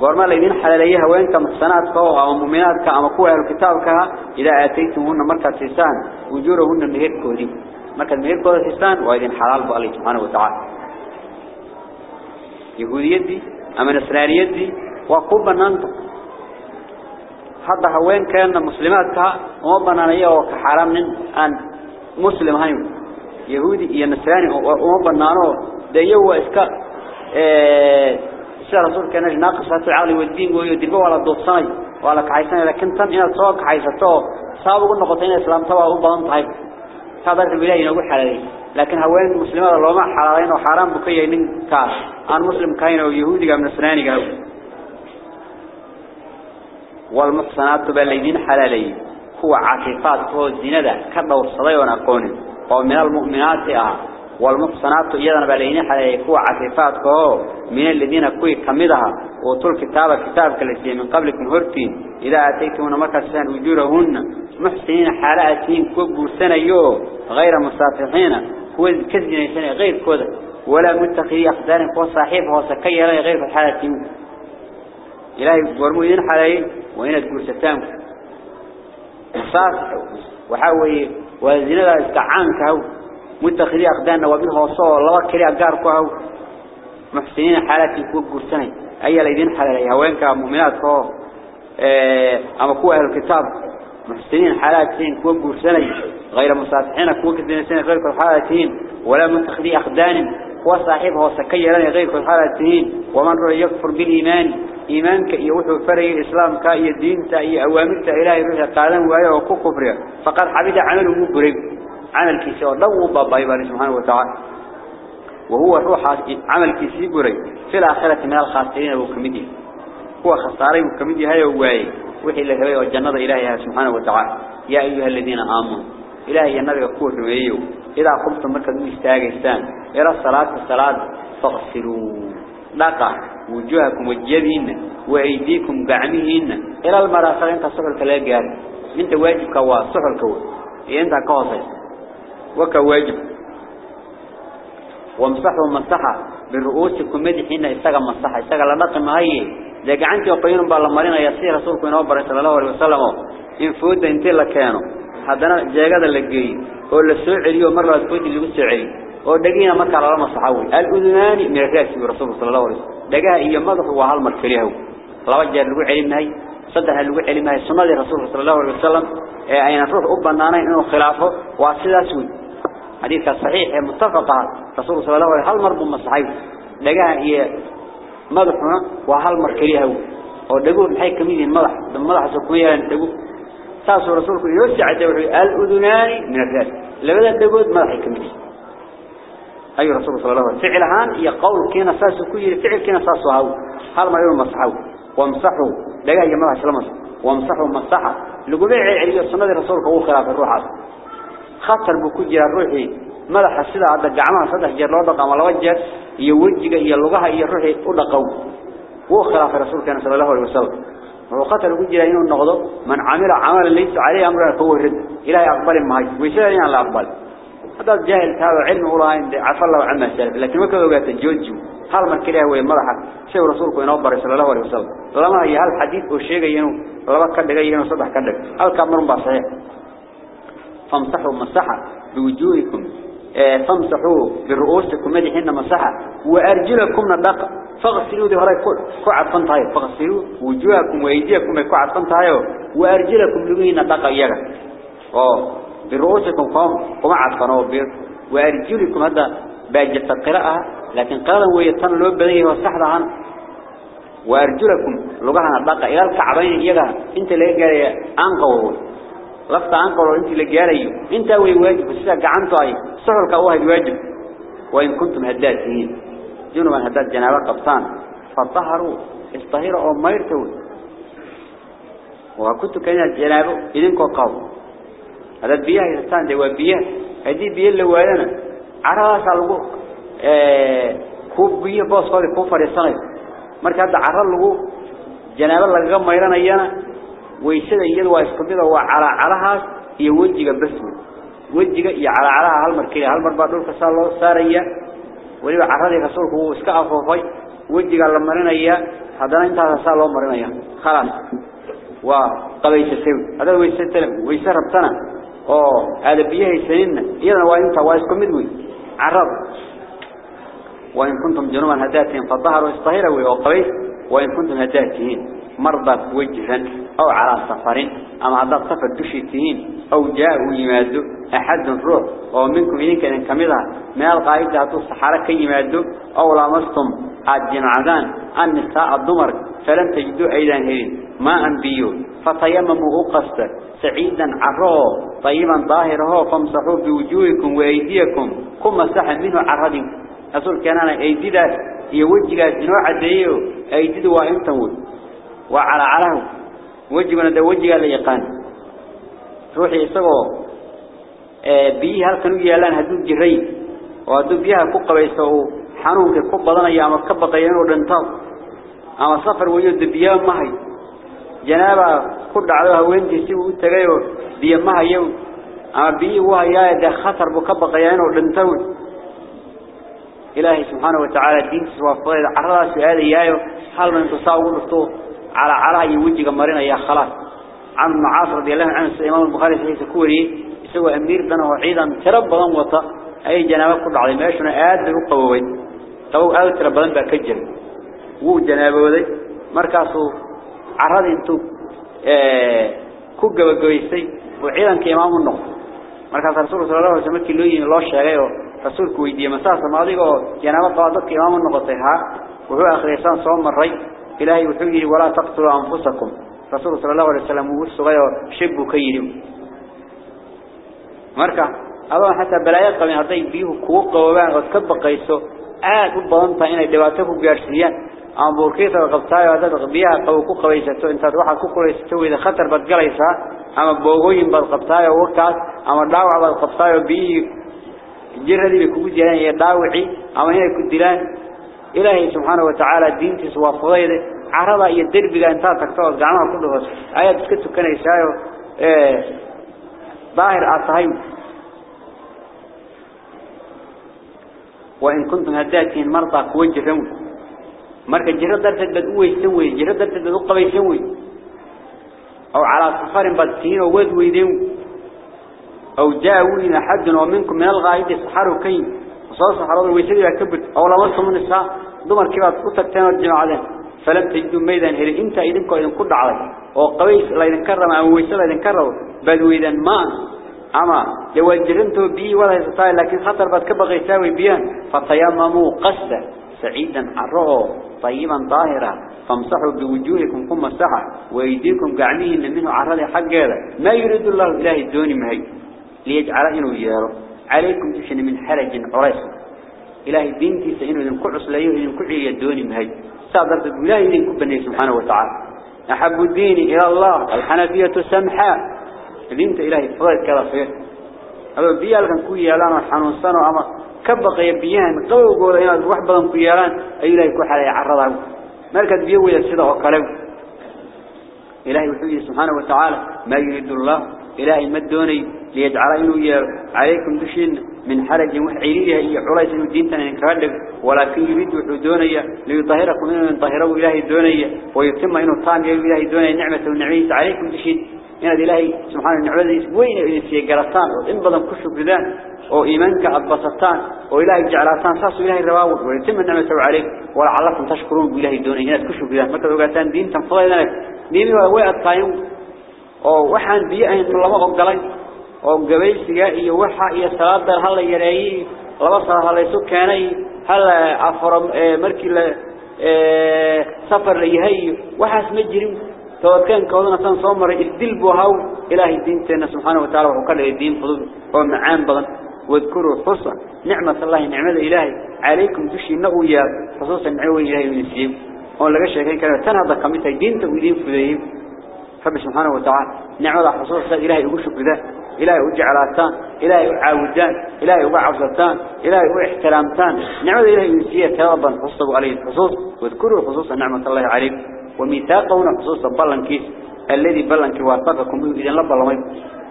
قرما الذين حلالية هوين كمحسنات كوا أو مؤمنات كأما كوا الكتاب كها إذا آتيتمهن مركز سيسان وجورهن مهير كودي مركز مهير كودي سيسان وإذن حلال بالله سبحانه وتعالى. يهودية دي أما نسرانية دي وقوبا ننطق هذا هوين كأن مسلمات تها وما بنانية وكحرام من أن مسلم هاي. يهودي ينسراني وما بنانه ده يو إسكا إيه، سيد رسول كان ناقص هاتو العالي والدين ويدربه ولا الدوصاني ولا كعيساني لكن تن إنا تواك عيساتو سابق النقطين الإسلام تواه وبهم طيب تقدر البلاي نقول حلالي. لكن هوين مسلمات اللهم حلالين وحرام بقية من كار. أنا مسلم كاين ويهودي ينسراني كاين والمحصنات بالذين حلالي هو عفيفات هو الزنا كدور صدي ونقون ومن المؤمنات آه. والمحصنات أيضا بالذين حلالي هو عفيفات هو من الذين كوي كمدها. وطول كتاب كتاب كالسي من قبلكم هرتين. إذا أتيتون مكسان وجورهن محسنين حالاتين سنة يو. غير مسافحين. هو كذن غير كذا ولا متقي أقدار هو صاحب هو سكي غير الحالاتين إلهي ورموين حلالي وين تقول ستام. صار وحاوي وزنا استعان كهو. متخذي أخدان وبينها وصول الله كريا قار كهو. محسنين حالات يكون قرسني أي الذين حلالي هوين كمؤمنات كهو. آه أما كوا أهل الكتاب. محسنين حالاتين كوا قرسني غير مسافحين كوا كذين سنة غير حالاتين ولا متخذي أخدان. هو صاحبه وسكي لنا غير كل حالاتين ومن رأي يكفر بالإيمان إيمانك يوحو فري الإسلام كأي الدين تأي أوامرت إلهي روح قادم وآيه وكو فقد حبيت عمله مبرب عمل كيسي ولو بابا يباري سبحانه وتعالى. وهو روح عمل كيسي بري. في الآخرة من الخاسرين وكمدي هو خساري وكمدي هاي وواي وحي الله هاي والجنة إلهي سبحانه وتعالى. يا أيها الذين آمنوا إلهي النبي يقول إذا قمتم مركز مستاقستان إلى الصلاة الصلاة فاغسلوا لقى وجوهكم وجيهن وأيديكم قعمهن إلى المرافق إنت صحر كلا جار إنت واجب كوا صحر كوا إنت قاصد. وكواجب وامسحوا مسحة بالرؤوسكم مدحين استغى مسحة استغى لنقي مهي ذاك عنتي وقينهم بالمرين يسير رسولكم صلى الله عليه وسلم. إن فود هذا جاجد اللي ولا السعري ومرة فود اللي السعري ودقينا مركا على مسحوي الأذنان من الرأس برسول صلى الله عليه وسلم دقاها إيا مضح وهل مركريه لو جاء لو علمناي صدح لو علمناي سنة رسول صلى الله عليه وسلم أين نروح أبنانا إنه خلافه واسدا سوي حديث صحيح متفق رسول صلى الله عليه وسلم مرض مسحوي دقاها إيا مضحنا وهل مركريه ودقوا محي كميدين مضح مضح سكمية دقوا ساسو رسولك يوسع دوحي الأذنان من الرأس. لبدا دقود مضحي كميدين أي رسول صلى الله عليه وسلم فعلهان هي قول كينا ساس كل فعل كينا ساس وهو هل ما يوم مسحوا وامسحوا لقى جماعة سلامس وامسحوا مسحة لقبيع عليه السنة رسول هو خلاف الروح خطر بكجر الروحي ملح السيدة عند الجماعة صدق جر لو دقا ولا وجه. يوجه يلقاها يروحي ودقوا هو خلاف الرسول كان صلى الله عليه وسلم. خطر بكجر إنه النقض. من عمل عمل ليس عليه أمر فهو رد. إلهي أقبل ما هي. ويسألني على أقبل. هذا الجاهل هذا علم عند عفى الله عما سلف لكن ما كانوا قالت الجوج هل ما كده هو مرحة شيء رسولك ينبر صلى الله عليه وسلم. لما هي هل حديث والشيء ينو لما كان دقي ينو صدح كان هل كان مرمى صحيح؟ فامسحوا مسحة بوجوهكم. فامسحوا برؤوسكم مدحين مسحة وأرجلكم ندق فاغسلوا ذي هراي كعد فانتهايو فاغسلوا وجوهكم وأيديكم كعد فانتهايو وأرجلكم لغين ندق إياك برؤوسكم قوم وما عدفنوا بير. وأرجلكم هذا باجة القراءة. لكن قال ويتن لو بديه وصحدا عن وأرجلكم لغها بقى إلى الكعبين يجا أنت اللي لفت أنقوا أنت اللي جاري أنت وي واجب بس عنته أي سحرك واحد واجب وإن كنتم هداتين جنوبا هدات جنابة قبطان فطهروا استهيروا أو ما يرتوا وكنت كان جنابه إذنكم قوم هذا بيها يستان دوا بيها هذه بيها اللي وادنا عرض سالقو كوب بيها باص قال كوب فريسان مركز هذا عرض لقو جناب الله جم ميرنا يانا ويسد يد واسكبيدا وعلى علىها هي وجهه بس وجهه يا على علىها هل مركي هل مر بعد الكسال الله ساريا ولي عرض رسولك هو اسك افوفي وجهه sa loo marinaya khalas waa qabaysa sawi hada waysa talam waysa rabtana oo aad biyaha sanina iyadana waa inta waa isku mid weey carab wa in kuntum junuban hadatin fadharu istahira wa kuntum hadatin مرضى وجها أو على سفر. أما هذا السفر دشتين أو جاءوا يمادوا أحد روح ومنكم إذن كان كمذا ما القائد ذاته الصحارة كي يمادوا أو لامستم عدين عدان النساء الضمر فلم تجدوا أيضا هذين ما أنبيوا فطيمموا قصد. سعيدا عروا طيبا ظاهره. فامسحوا بوجوهكم وأيديكم. كما سحا منه عرد أصول كان أنا أيدي ذات. يوجد جاء جنوع الدعيو أيدي ذو وعلى علاه. وجهنا ده وجه ليقان روحي يسقوا بيه هل كانوا يلان هدوب جري. وهدوب بيها كوكا بيسوا حنون كوكا بدنا يا مكبا قيان ودنتاو أما سفر ويود بيها ما هي جنابة كل على هوينتي سوى تجايو بيمها يوم أما بيه وهي ده خطر بكبة قيان ولنتون إلهي سبحانه وتعالى الدين سوى فضيل عرض سؤال إياه هل من تصاور له على على يوجه مرينا يا خلاص عن معاص رضي الله عنه الإمام البخاري صحيح سكوري سوى أمير دنا وعيدا ترب بدن وطا أي جنابة كل على ماشنا آد بقوي تو آد ترب بدن بكجل وو جنابة وذي مركزه عرض انتو ku gabagabaysay oo ciidanka imaam u noqdo markaas rasuulka sallallahu alayhi wasallam kii loo sheegay oo rasuulku weydiiyay masaasa ma adiga oo janaabo qaba dadka imaam u noqotay ha wuxuu akhriisan soo maray ilaahay wuxuu yiri wala taqtulu anfusakum rasuulka sallallahu alayhi wasallam uu sugay oo shibu ka yiri marka adoo xataa balaayo qabin haday biyuhu kugu qabaan oo ka baqayso aad u badan tahay inay dhibaato ku gaarsiiyaan ama buurkiisa qabtaayo dad biyaha qaw ku qabaysato intaad waxa ku qoraysato wada khatar bad galaysa ama boogooyin إلهي سبحانه وتعالى دين تسوى فضيل عرضا يدرب بقى انتهى تكتوز قعناها كله آيات كتب كان يسايو إيه ظاهر أصحيب وإن كنتم هداتين مرضى كوجرون مركا جرد درتد بدوي يسوي جرد درتد بدوقة يسوي أو على سفر بدتين وود ويدين أو جاءوا حد ومنكم من الغايد سحروا كي وصار سحروا ويسوي كبر أو لوصوا من الساعة دمر كبات قطتين والجماعة فلم تجدوا ميدان هل أنت إذن كو إذن كد علي وقويس لا إذن كرم. أو ويسل إذن كرم. بدو إذن ما. أما لو الجرنتو بي ولا يستطيع لكن خطر بد كبغ يساوي بيان. فتيمموا قصة سعيدا عرعوا طيبا طاهرا. فامسحوا بوجوهكم كم مسحا ويديكم قعنيهن منه عرض حق هذا. ما يريد الله إله الدون مهي. ليجعل إنه يارو عليكم تشن من حرج عريس. إلهي دينتي سإنه كعص لا يهدن كعي الدون مهي صادرت إلهي إذن كبني سبحانه وتعالى. أحب الدين إلى الله الحنفية سمحاء دينت إلهي فضلت كذا فيه. هذا بيال كان كوي يالان وحنون سنة أما كبقى يبيان قوي قول إنا الروح يالان. أي إلهي كوي حالي عرضه. بيوي السيدة وقلب. إلهي وحيه سبحانه وتعالى ما يريد الله إلهي مدوني ليجعل إنه عليكم دشين من حرج وحيرية هي عريس إنه دينتنا ينكرد ولكن يريد وحدونية ليطهركم إنه ينطهره إلهي دونية ويتم إنه طام إلهي دونية نعمة ونعيس. عليكم دشين. إن إلهي سبحانه النعمة وين في جرسان وإن بدن كشف بدان أو إيمانك أبسطان. وإلهي جعلتان ساس إلهي الرواود ويتم النعمة عليك. ولعلكم تشكرون بإلهي دونية كشف بدان متى وقتان دين تنفضل لك ديني وهو الطايم oo waxaan biyo ahayn lama ogolay oo gabaysiga iyo waxa iyo salaada hal yareeyay laba salaad hal keenay hal afar markii la safar yahay waxaas ma jirin toobkan koodana tan soo maray isdil buu haw ilaahi diinteena subhanahu wa ta'ala wuxuu ka dhigay diin fudud oo macaan badan wadkuru xusa nicmat allahi nicmada ilaahi calaykum dushina uu yaa xusuusan nicmo ilaahi uu siiyay oo laga sheekay karo tan hadda kamid ay diinta uu idin fudeeyay رب سبحانه وتعالى نعمة حصوص إلهي شكر ذا إلهي أجعلاتان إلهي أعاودان إلهي أعوزتان إلهي أحترامتان نعمة إلهي ينسية توابا حصوا عليه الحصوص واذكروا خصوصا نعمة الله عليكم. وميثاقون خصوصا بلنكي الذي بلنكي واتقكم إذن الله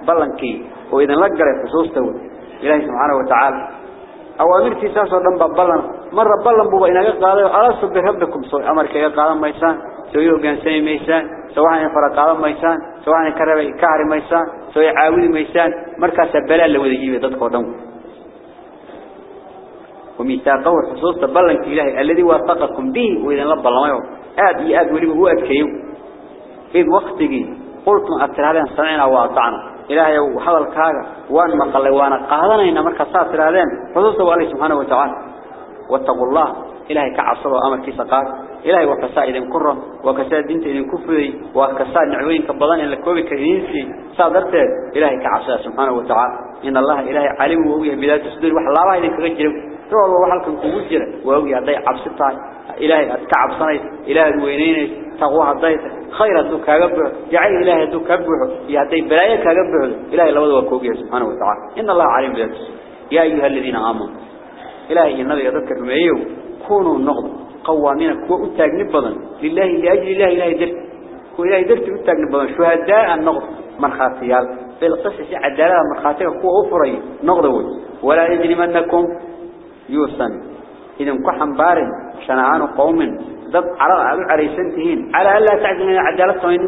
بلنكي وإذن لقل خصوص تول إلهي سبحانه وتعالى. أوامرتي ساسو دنبا بلن. مرة بلن بوبا إنا قادوا ألاسوا بربكم سوء أمرك يقادا ميسان سوء قانسي ميسان سواء فرقادا ميسان سواء كعري ميسان سواء عاودي ميسان مركز بلال لو يجيب ضدك ودم وميثاقه الحصوص بلن إلهي الذي وثقكم به وإذا لب الله يوم آد يأد ولي هو أبكيو. إذ وقتك قلتم أبتر هذا سمعنا وأطعنا إلهي وحضر الكاغة وأن مقال وانا قادنا إن مركز ساتر هذين. حصوصه عليه سبحانه وتعالى. واتقوا الله. إلهي كعصر أمر في سقاط إلهي وكساء إذن كرة وكساء دينت إذن كفري وكساء نعوين كبضان إلا كوبك إذنسي صادرت إلهي كعصر سبحانه وتعالى. إن الله إلهي علم وهو بلا تصدر وح الله إذن كغجر. روح الله وحلكم كوجر وهو يعطي عبسطة إلهي أتكعب صنيت إلهي الوينين تقوى الضيط خير الدوك أقبع جعل إلهي الدوك أقبع يعطي بلايك أقبع إلهي الله وكوبه سبحانه وتعالى. إن الله علم بلا يا أيها الذين آمنوا إلهي النبي يذكر معيه كونوا النغض قوامين كوا أتاقن بدن لله لأجل الله إلهي درت كوا إلهي درت أتاقن بدن شهداء النغض مرخاتيال بالقصص عدالة مرخاتيال كوا أفري نغضوي ولا يجرمنكم يوسن. إذن كحن بارن شنعان قوم ضد على عريسنتهين على ألا تعزمين عدالة صوين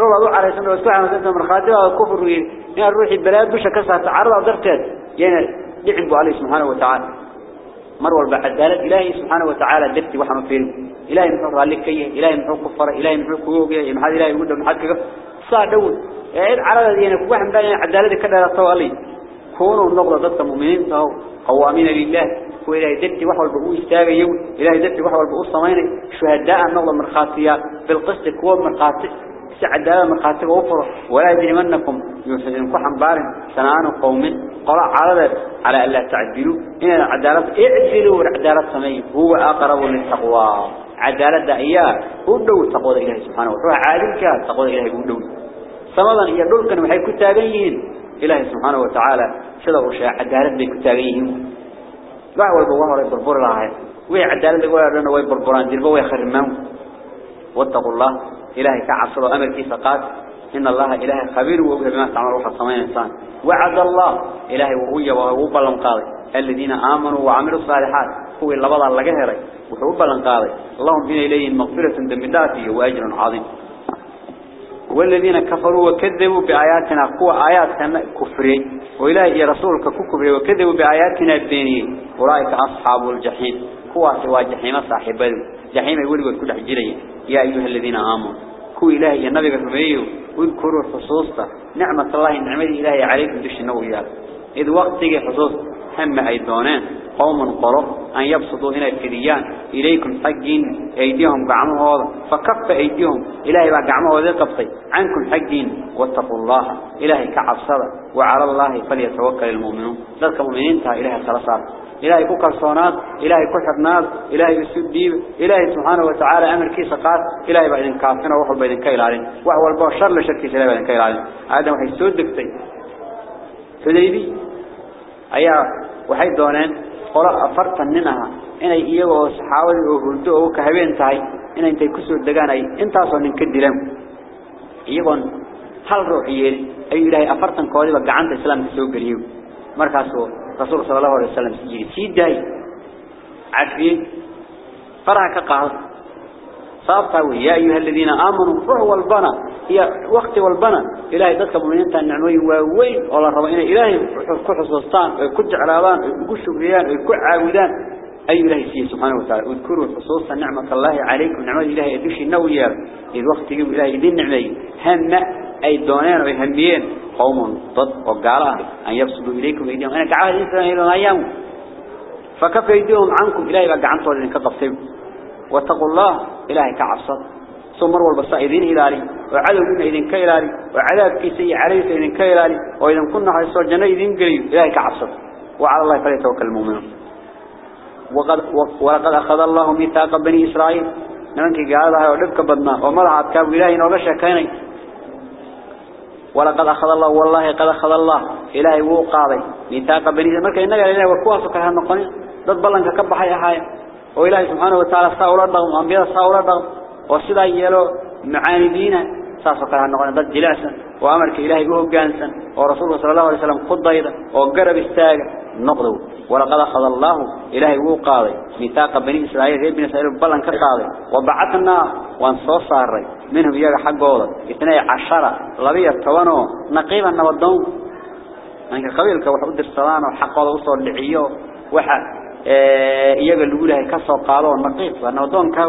روح أبو عريسن واسكوا عن سنة مرخاتيال وكفر يعني روحي البلاد بشا كسها تعرض درتاد يعني يعبوا عليه سبحانه وتعالى. مر والبا عدالة إلهي سبحانه وتعالى درتي وحنا فين إلهي محوك غالك كيه إلهي محوك كفر إلهي محوك كوغيه محاد إلهي يقول محادك صار دول. يعني على ذلك واحد بقى عدالة كده طوالي كونوا النقضة ضد المؤمنين فهو قوامين لله. وإلهي درتي وحوال بقوه استاغي يوم إلهي درتي وحوال بقوه صميني. شهداء النقضة مرخاتيات بالقسط كواب مرخاتي عدالة مرخاتي وفر ولا يجرمنكم يوسفين كحن بارن سنعان قوم قرأ على على ألا تعدلوا. إن العدالة اعدلوا. العدالة سمي. هو أقرب للتقوى. عدالة دائية. هو دو التقوى إلهي سبحانه وتعالى. عالمك تقوى إلهي هو سمضا هي دول كانوا كتابين إلهي سبحانه وتعالى. سيدا وشاء عدالة بي كتابين wax walba waa hore burbur lahayd way cadaalad lagu yeedhana إلهي كعصر أمر كيف قاد إن الله إلهي خبير وهو بما تعمل روح الصمين الإنسان وعد الله. إلهي وهو وهو بلن قاضي. الذين آمنوا وعملوا الصالحات. هو اللي بضع اللي جهري وهو بلن قاضي. اللهم بنا إليه مغفرة دمداتي وأجر عظيم. والذين كفروا وكذبوا بآياتنا قوة آياتنا كفري. وإلهي يا رسولك ككفري وكذبوا بآياتنا الدينية. أولئك أصحاب الجحيم. قوة سوى جحيم صاحب الجحيم جحيم يقول لك كل حجري يا أيها الذين آمنوا كو إلهي النبي كفريه واذكروا حصوصة نعمة الله نعمة إلهي عليكم دش النوويات إذ وقت تيجي حصوص هم أي دونان قوم قرب أن يبسطوا هنا الكريان. إليكم حقين أيديهم قعموا هذا فكف أيديهم. إلهي بقى قعموا هذا قبطي. عنكم حقين واتقوا الله. إلهي كعب صدى وعلى الله فليتوكل المؤمنون. ذلك المؤمنين تها إلهي ثلاثات إلهي كوكر صونات إلهي كوكر ناس إلهي يسود ديب إلهي سبحانه وتعالى أمر كيس قاد إلهي بعدين كافنا وحل بعدين كيلالين وهو البشر لشركي سلاي بعدين كيلالين هذا وحي سود دكتي سديدي أيها وحي دونان قراء أفرت منها إن إياه صحابي وهلدو أو كهبين تاي إن أنت كسر دجان أي أنت أصلا من كدلهم إياه هل روحيين أي إلهي أفرت كوالي بقعان الإسلام تسوق اليوم مركزه رسول صلى الله عليه وسلم يجي. سيداي عفين فرع كقاعد صابته يا أيها الذين آمنوا روح والبنا هي وقت والبنا إلهي ذاتك مؤمنين النعمي ووين والله ربنا إلهي كحصوصتان كج علابان كج شكريان كج عابدان أي إلهي سيه سبحانه وتعالى؟ اذكروا حصوصا نعمة الله عليكم. نعمة إلهي يدوش النوية. إذ وقت يجب إلهي ذي النعمي هم أي دونان ويهميين قوم ضد وقالوا أن يبصدوا إليكم إيديهم أنا قاعد إنسان إلى الأيام فكف يديهم عنكم إلهي بقى عنتوا لأنك ضفتهم واتقوا الله إلهي كعصد ثمر والبصاء إذين إلالي وعدو من إذن كإلالي وعذاب كيسي عليك إذن كإلالي وإذن كنا حيث الجنة إذن قريب إلهي كعصد وعلى الله فليتوكل المؤمنون وقد ولقد أخذ الله ميثاق بني إسرائيل نمنك قال هذا ولبك بدنا ومرعت كاب إلهي نورشا كيني ولقد أخذ الله والله قد أخذ الله. إلهي وقاضي ميثاق بني مركا إنك إلهي وكواسك هالنقنين ضد بلنك كبحي أحايا وإلهي سبحانه وتعالى ساولا دغم أنبياء ساولا دغم وسيدا يلو معاندين ساسق هالنقنين ضد جلاسا وأمرك إلهي وهو جانسا ورسوله صلى الله عليه وسلم خد ضيدا وقرب استاجا نقضوا. ولقد أخذ الله إلهي وقاضي ميثاق بني إسرائيل غير إسرائيل بلن كقاضي. وبعثنا وانصوص الرئي منهم يجا حقوضا اثني عشرة لبية توانو نقيبا نودون. منك قبيلك وحبد السلام وحقوضا وصول لعيو. وحا lagu leeyahay ka soo qaado naqiib waa nadoonka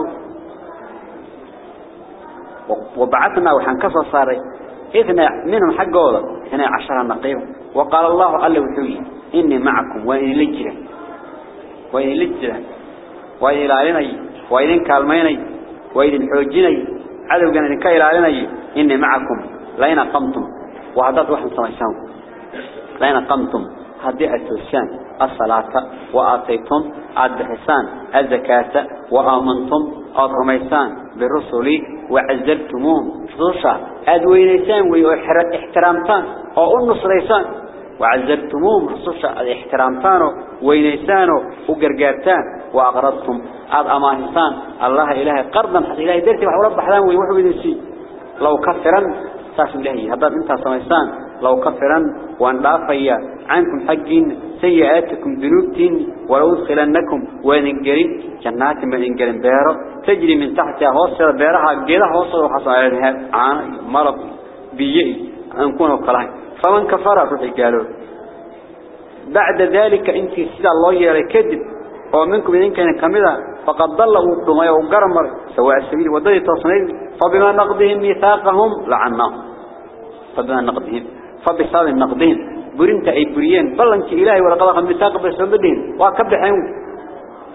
وبعثنا وحن كسر صاري إثنى منهم حقوضا اثنى عشر نقيبا وقال الله ألا وحوي. إني معكم وإن لجرا وإن لجرا وإن إلاليني وإن كالميني وإن حوجيني عدو كان إنك إلاليني إني معكم. لين قمتم. وهذا واحد صميسان لين قمتم. هدي أتوسان. الصلاة وآتيتم الدحسان الزكاة وآمنتم. الرميسان. بالرسل وعزلتموهم. رسوشا أدوينيسان وإحترامتان أو وعزلتموهم رسوشا الاحترامتان وينيسان وقرقارتان وأغرضتم. أد أمانسان الله إله قرضا حتى إلهي درتي وحول رب حلام ويوحو بذنسي لو كفرا ساس إلهي هذا انت سميسان لو كفرا وأن دافيا عنكم حقين سيئاتكم ذنوبتين ولو أدخلنكم وإنقرين جنات من إنقرين بيرو. تجري من تحتها هوصة بيرها قيلها هوصة وحصل عليها. عان مرض. بيئي. أنكونوا قلعين فمن كفر روحي قالوا. بعد ذلك إنت سيدا الله يرى كذب ومنكم إذن كان كاملا فقد ضلوا دماء وقرمر سواء السبيل وضي تصنيف فبما نقضهم ميثاقهم لعناهم فبما نقضهم فبسبب نقضهم. برنت أي بريان بلنك إلهي ولقد أخذ ميثاق بسببهم. وكبحهم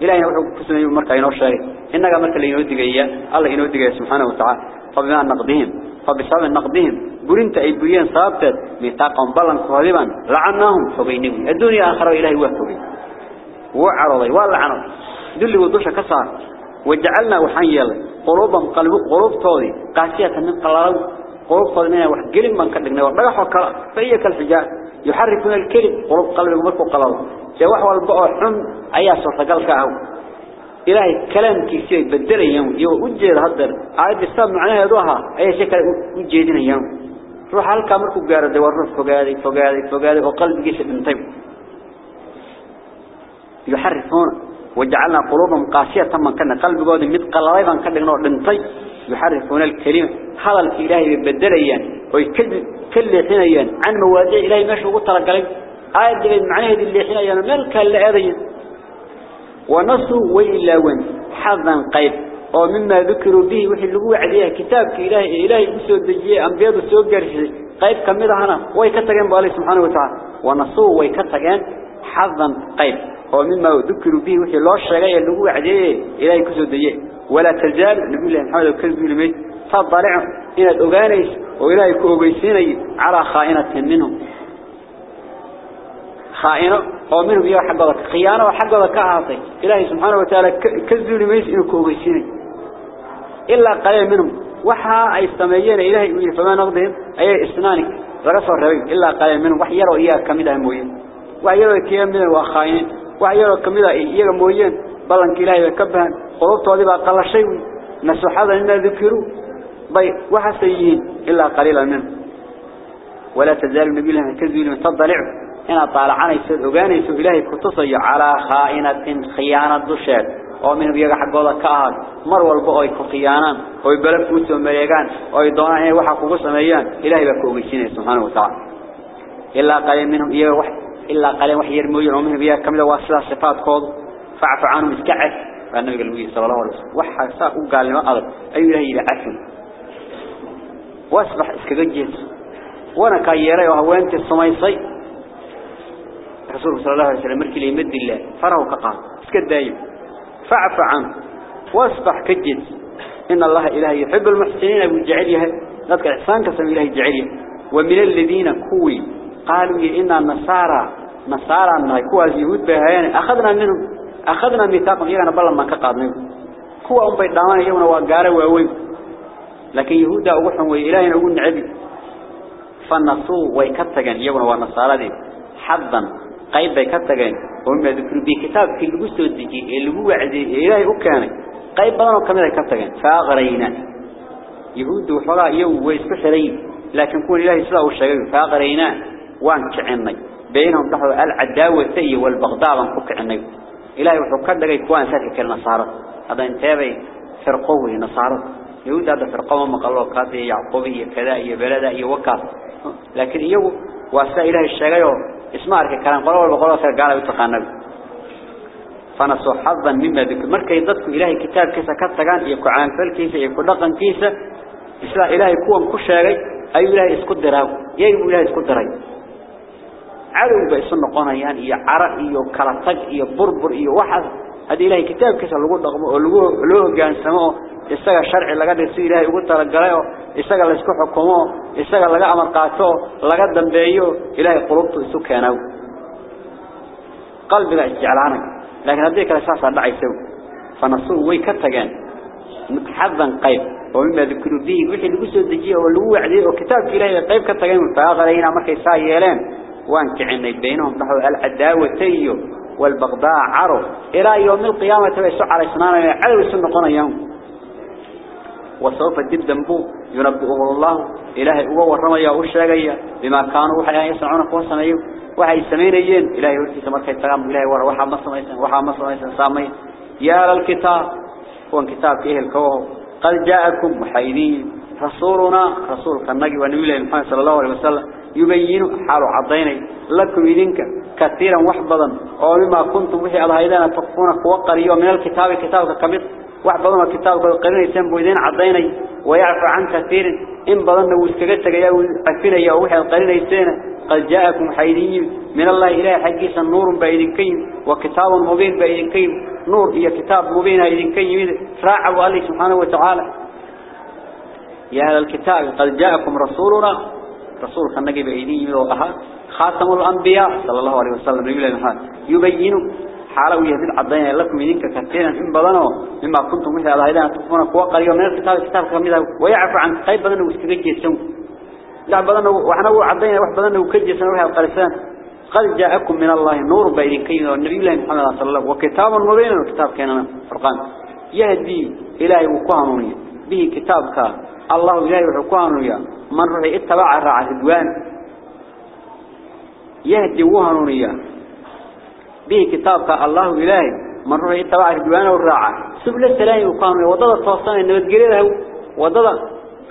إلهي وحب كسنا يوم مركا شيء إنك مركا لينودك إياه الله ينودك سبحانه وتعالى. فبما نقضهم فبسبب نقضهم برنت أي صابتت ميثاقهم بلنك غالبا لعناهم فبينهم الدنيا آخر إلهي وهكذا وعرضي والعنض دل ودوشة كسار. وجعلنا وحيال قلوبهم قلب قلوب طولي. قاسية من قلوب طولي منها وحقلم من كدقنا. وضيح وكلا فهي كالحجاب. يحرفون الكلم قلوب قلبك مركو قلوب جواح والبقى حم. أي صورة قلقة أو إلهي كلام كيسي بدل يوم. يو أجير هدر عاد السلام معناها يدوها أي شكل أجيدين يوم. روح هالك مركو قارة دورنا فقادي فقادي فقادي وقلب جيس انتب يحرفون وجعلنا قلوبهم قاسية. من كان قلب قود مد قلبا كان نور دنتي يحرفون الكلمة هذا الإلهي بدليا ويكل حينيا عن مواضيع إلهي ماشي وطلق آية دي معناه اللي حينيا ملكا لأذين ونصوا وإلاون حظا قيد. ومما ذكروا به وحي اللي هو عليها كتابك إلهي إلهي بسود دجية أنبياء بسود جرسي قيد كمدها هنا. ويكتغين بالله سبحانه وتعالى. ونصوا ويكتغين حظا قيد. ومما ذكروا به وحي الله الشيء اللي هو عليه. إلهي بسود دجية. ولا تزال نبي الله محمد وكذب لميت. تضلع إن الأغانيس وإلهي كوغيسيني على خائنة منهم. خائنة ومنهم إياه حق ذلك خيانة وحق ذلك أعطي إلهي سبحانه وتعالى كذب لميت إنه كوغيسيني. إلا قليل منهم. وحا أي استميين إلهي فما نقضهم أي إسنانك رغصوا الربيب إلا قليل منهم. وحيروا إياه كمدها موين وحيروا كيام منهم وخائنين وحيروا كمدها إياه موين بلنك إلهي وكبهن قلوبته بقى قال شيء. نسوحاذا إنا ذكروا. بي وحسيين إلا قليلا منه ولا تزال النبي لهم كذب لمن تضلع هنا طالع عنا يسد أغاني يسد إلهي كتصي على خائنة خيانة دشاد ومن بيجا حق الله كأهل. مر والبقى كخيانان. ويبلغ فوت ومريجان ويدونا هي وحق قصة ميان إلهي بكوجسين سبحانه وتعالى. إلا قليل منهم إيه وح إلا قليل وح يرمي ومنهم بيجا كمل واسلا صفات كود. فعف عنهم اسكعف. فالنبي قال صلى الله عليه وسلم. وحى ساق وقال لما أرد أي إلهي لعفن. واصبح اسكجيت وأنا كايري وهوانت السميصي. رسول صلى الله عليه وسلم مركي لي مد الله فره كقام. اسكد دايم. فعف عنه. واصبح كجيت إن الله إلهي يحب المحسنين ويجعلها ذلك إحسان كسم إلهي جعلها ومن الذين كوي. قالوا إن النصارى نصارى. أنها كوا يهود بهايان. أخذنا منهم. أخذنا ميثاقهم إيغانا بلا ما كقادنا كوا أم بيدامان يونا وقارا وأوين. لكن يهودا أوحهم وإلهنا أقول نعبي. فالنصو ويكتغن يونا ونصارى دي. حظا. قيب بيكتغن ومما ذكروا بي كتاب في اللقوس والدجي اللي هو عزيز إلهي أكاني قيب بدنا وكمل يكتغن فأغرينا يهود وحراء يو ويسبحرين لكن كون إلهي سلاء الشيء فأغرينا وانكعني بينهم تحو العداوة والبغضاء وانكعني إلهي وحكاد لغي كوان ساتك النصارى هذا انتابي فرقوه نصارى يهود هذا فرقوه مقالوه كاتي يعقوبي كذا يبلد يوكا لكن يو واسا إلهي اسمع لك كلام قالوا والبقالوه سرقانا بتقانا فنسوا حظا مما ذكر. مركا يضدكم إلهي كتاب كيسا كتغان يكو عانفل كيسا يكو لقن كيسا. إسلا إلهي كوان كشاقي أي إلهي اسكد دراو يأيو إلهي اسكد دراو عدو نقونيان iyo cara iyo kala tag iyo burbur iyo waxaas هذه إلهي كتاب كسر لغو ضغم لغو لغو جان سماء استجى شرع لقد يصير إلهي وقطع الجرايو استجى لسكح قوم استجى لقى أمر قاتو لقد دم بيو إلهي قلبته سك ينو قلب جعلانك لكن هذيك الأساس لا يسوى فنصو ويكتجان حظا قيب ومما ذكروا به وحي الوسو الدجيه والوو عديه وكتابك إليه طيب كتاقين فأغلينا مكي سايا لأن وانك عني بينهم نحو العداوة تيو والبغضاء عرو. إلى يوم القيامة يسوع على سنانا على السنة قنا يوم. وسوف الدب دنبو. ينبئه الله. إلهي هو ورمى يا بما كانوا وحيا يسمعون قوة سنيو وحي سمينيين إلهي ورسي سمرك يتغام إلهي ورى وحا مصميسا وحا مصميسا سامي. يا للكتاب. هو كتاب فيه الكوه. قد جاءكم محيدين. رسولنا. رسول النبي ونبي الله صلى الله عليه وسلم. يبين حال عضيني. لكم إذنك كثيرا وحبضا ومما كنتم وحي على هيدانا تقفون قوقري من الكتاب كتابك كمث وحبضا الكتاب قرين يسنب إذن عضيني ويعفى عن كثير. إن بضنا وسكجتك يا عفنا يا وحي القرين يسينا قد جاءكم حيدين من الله إله حقيسا نور بأيدينكين وكتاب مبين بأيدينكين نور هي كتاب مبين بأيدينكين فراعوا الله سبحانه وتعالى. يا أهل الكتاب قد جاءكم رسولنا. رسول كان نجيب أيديه وأها خاتم الأنبياء صلى الله عليه وسلم نبي الله محمد. يبين حاله يهدد عضينا لكم منك كثيرا إن بدنوا مما كنتم مثل على هذا تكون قوة قريبا من الكتاب الكتاب كمذا ويعفو عن قيد بدنه واستجيج يسون لا بدنا وإحنا وعدينا واحد بدنا وكجسنا وهي القرسان قد جاءكم من الله نور بين كين والنبي الله محمد صلى الله عليه وكتاب مبين وكتاب كان فرقان. يهدي إلهي وقانوني به كتابك. الله إلهي وقانوني من روح اتبع الرعى الدوان. يهدي وهنوني به كتابك الله إلهي. من روح اتبع الدوان والرعى سبل السلام وقانوني وضد التوصان إنه تقريره وضد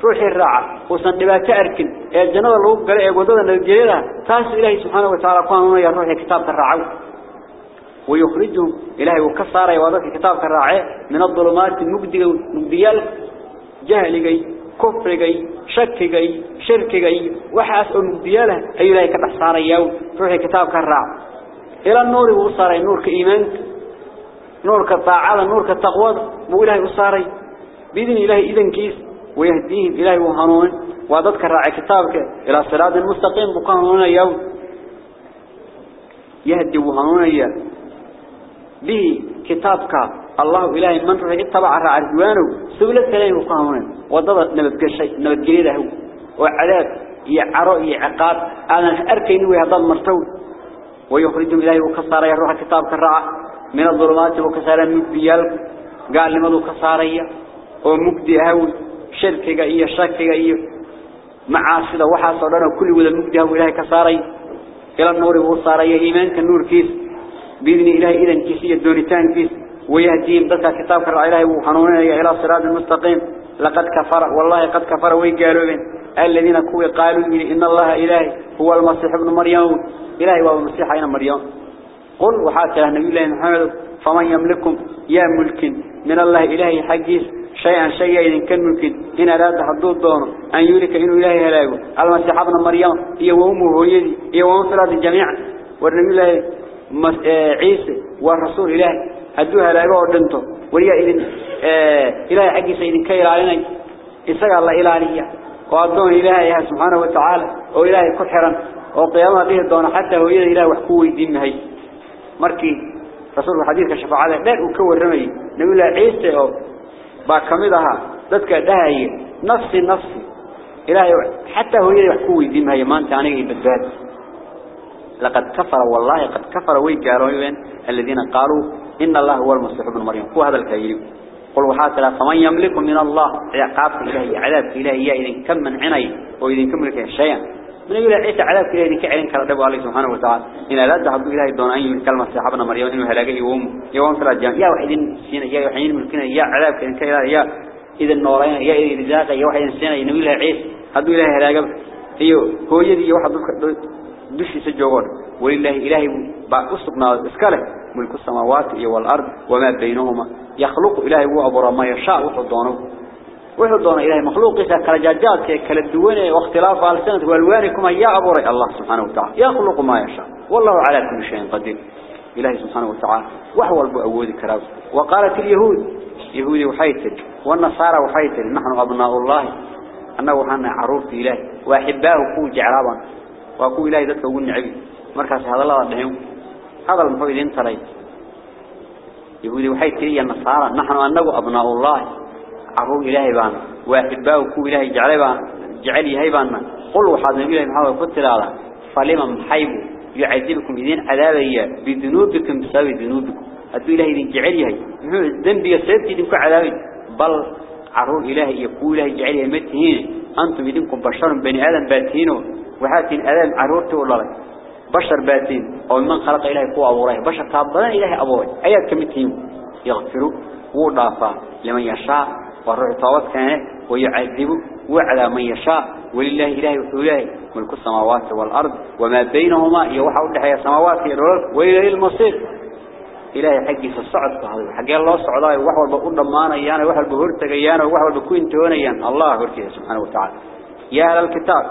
روحي الرعى وصن dhibaato arkin ee jannada lagu galay ee wadada nabadgelyada taas ilaahay subhanahu wa ta'ala qaanuna ya ruuxi kitaabka raaco ويخرجهم. إلهي وكسر يوضك كتابك الراعي من الظلمات. المجدية مجديال جهلي كفري شكي شركي وحاس المجدياله أي إلهي كتحصار يوم روحي كتابك الراعي إلى النور وصار نور كإيمانك. نور كالطاعة نور كالتقوى وإلهي وصار بإذن إلهي إذن كيس. ويهديهم إلهي وهنون وضدك الراعي كتابك. إلى صراط المستقيم. بقانون يوم يهدي وهنون به كتابك الله إلهي من رأي اتبع الراعي الدوانه سبل السلام وقانون وضد نبتك الشيء نبتك له وعذاب. يعرأ يعقاب. أنا أركين ويهضم مرتون ويخرجهم إلهي وكسار يروح كتابك الراعي من الظلمات وكسار المبيال قال لماذا كسارية ومجدي هاوي شركك إيا شكك إيا معاصدة. وحاصة لنا كل وذا مجدي هاوي إلهي كساري إلى النور وصاري إيمانك النور كيس. بإذن إلهي إذن كيسية دونتان كيس ويهديهم. ذلك كتابك الإلهي وحنوننا إلى صراط المستقيم. لقد كفر والله قد كفر ويقالوا الذين كوي قالوا إن الله إلهي هو المسيح ابن مريم. إلهي هو المسيح أين مريم؟ قل وحاتى النبي الله محمد فمن يملكم يا ملك من الله إلهي حقيس شيئا شيئا إذن كان ممكن إن أراد حدود دونه أن يولك إنه إلهي هلاقه المسيح ابن مريم هي وأمه ويدي هي وأمه جميعا. والنبي الله عيسى والرسول إلهي هدوها هلاقه ودنته وليا إذن إلهي حقي سيدن كير علينا إساق الله إلهي وأدون إلهي سبحانه وتعالى وإلهي كحرا وقيامة به الدون حتى هو إلهي إله وحكوه دين هي مركي رسول الحديث كشفاعة لا أكور رمي نبي الله عيسى باكمدها ذاتك دهي نفسي نفسي إلهي حتى هو إلهي وحكوه دين هي ما أنت بالذات لقد كفر والله قد كفر. ويقارون الذين قالوا إن الله هو المسيح ابن مريم. هو هذا الكريم قل وحاتلا فمن يملك من الله عقاب إلهي؟ عذاب إلهي؟ إذن كم من عني وإذن كم لك شيئا؟ من يقول عيسى عذاب إلهي؟ كعلن كردب الله سبحانه وتعالى. إن لا تحب إلهي دون أن يملك المسيح ابن مريم. إنه هلاقه يوم يوم في الجامع يا واحد سينا يا واحد ملكنا يا عذاب كإن كإله يا إذا النورين يا إذا رزاق يا واحد سينا ينبي الله عيسى. هدو إلهي هلاقه هو يدي واحد دش سجوان ولله إلهي بأسقنا إسكاله. ملك السماوات والأرض وما بينهما. يخلق إلهي وأبرا ما يشاء وحضانه وحضانه إلهي مخلوق إذا كالجاجات كالدوين واختلاف آلسنة والوانكما يا أبرا الله سبحانه وتعالى. يخلق ما يشاء. والله على كل شيء قدير. إلهي سبحانه وتعالى. وهو البؤود كراو وقالت اليهود. يهودي وحيتل والنصارى وحيتل نحن أبناء الله. أنه حنا عروف إلهي وأحباه كو جعرابا. وكو إلهي ذاتك أقول نعبي مركز هذا الله أدعيهم هذا المحوذين تري يهودي وحيد كريا النصارى نحن أنه أبناء الله عرو إلهي بان وأحباه كو إلهي جعلي بان جعلي هاي بان قل وحاد نبي الله محمد قلت له فلما محيبوا يعذبكم إذين عذابيا بذنوبكم بسبب ذنوبكم أدو إلهي إذن جعلي هاي الذنب يسيبتي إذنكم عذابي بل عرو إلهي يقول إلهي جعلي متهين أنتم إذنكم بشر بني آدم باتهينه وحاتين آدم عرورته والله. بشر باتين أو من خلق إلهي قوة أبوريه بشر كابضان إلهي أبوريه أيات كمتهم. يغفروا وضعفا لمن يشاء. والروح طاوت كان ويعذب وعلى من يشاء. ولله إلهي وحوله ملك السماوات والأرض. وما بينهما يوحى لحيا السماوات وإلهي المصير. إلهي حقي في الصعد فهذا حقي الله الصعداء وحوال بقول دمانا يانا وحوال بهرتك يانا وحوال بكوين تونا يانا الله هرتيه سبحانه وتعالى. يا أهل الكتاب.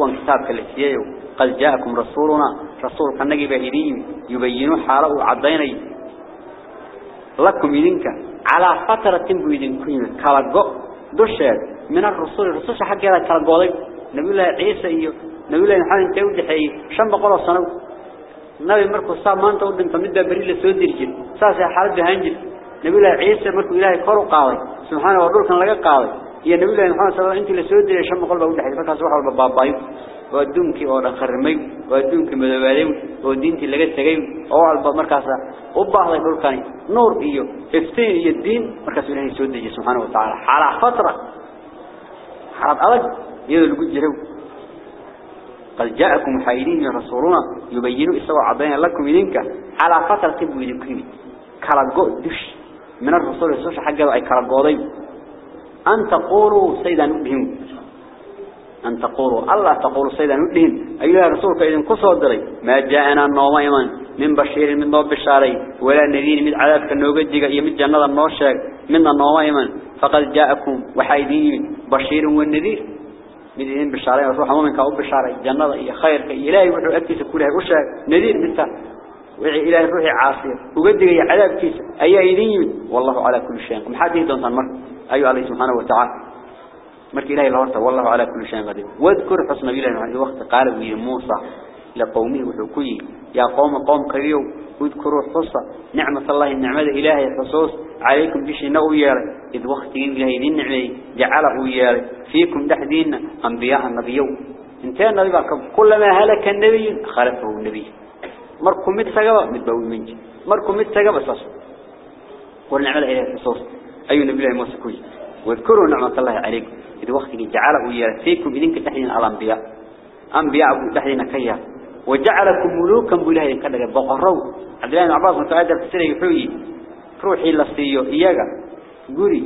كون كتابك الاسياء قد جاءكم رسولنا. رسولك النجي بهدين يبينوا حاله عضيني لكم يدينك على فترة بيدين كوين كالقو دوشير من الرسول. الرسول حق هذا كالقو نبي الله عيسى إيو. نبي الله محمد تودي حي شن بقول الصنو نبي مركو صار ما أنت ودن فمدة بريل سودي رجل ساسي حالة بهنجل نبي الله عيسى إلهي كرو قاضي سبحانه وتعالى كان لقى قاضي iyo يا نبي الله محمد صلى الله عليه وسلم سود يا شم قلبه ودحيه فكاس وحول بباباي ودمك أورا خرمي ودمك مذبالي ودينك اللي جت سجيم أو على المركزة أباه الله يقول كاني نور إيوه افتين يدين مركز الله سود يا سبحانه وتعالى على فترة حرب ألق يد الجدرو قد جاءكم حايلين يا رسولنا يبينوا إسوا عبين لكم منك على فترة تبوي لكم كرقو دش من الرسول صلى الله عليه وسلم حجر أي كرقو أن تقولوا سيدا نبهم أن تقولوا الله تقولوا سيدا نبهم أيها الرسول فإذن قصوا الدري. ما جاءنا النوم من بشير من ضب الشاري ولا نذير من عذاب كالنوبجك يمد جنة النوشك من النوم فقد جاءكم وحيدين بشير والنذير. مدين بشارين روح مؤمن كأب بشارين جنة إيه خير إلهي وحو أكتس كلها وشاك نذير مثال وعي إلهي روحي عاصير وقد يا عذاب كيس. أي أيدين والله على كل شيء. كم حد يدون تنمر. أيها عليه سبحانه وتعالى. مرك إلهي الله والله على كل شيء قدير. واذكر حسن نبي الله وقت قال بي موسى لقومه وحكوي يا قوم قوم كريو واذكروا حصة نعمة الله النعمة إلهي حصوص عليكم بشي نو ياري. إذ وقتين إلهي ذي النعمة جعله ياري. فيكم دحدين أنبياء النبيو انتهى النبي كلما هلك النبي خلفه النبي. مركم متسقبا متبوي منك. مركم متسقبا ساس والنعمة إلهي حصوص. أي نبي الله موسى كوي. واذكروا نعمة الله عليكم. إذ وقتين جعله ياري فيكم إذنك دحدين الأنبياء أنبياء. دحدين كيا. وجعلكم ملوكا بله كذا بقرو عبد الله بن عباس متعدد في السنة يحوي. روحي لصيو إياك قولي.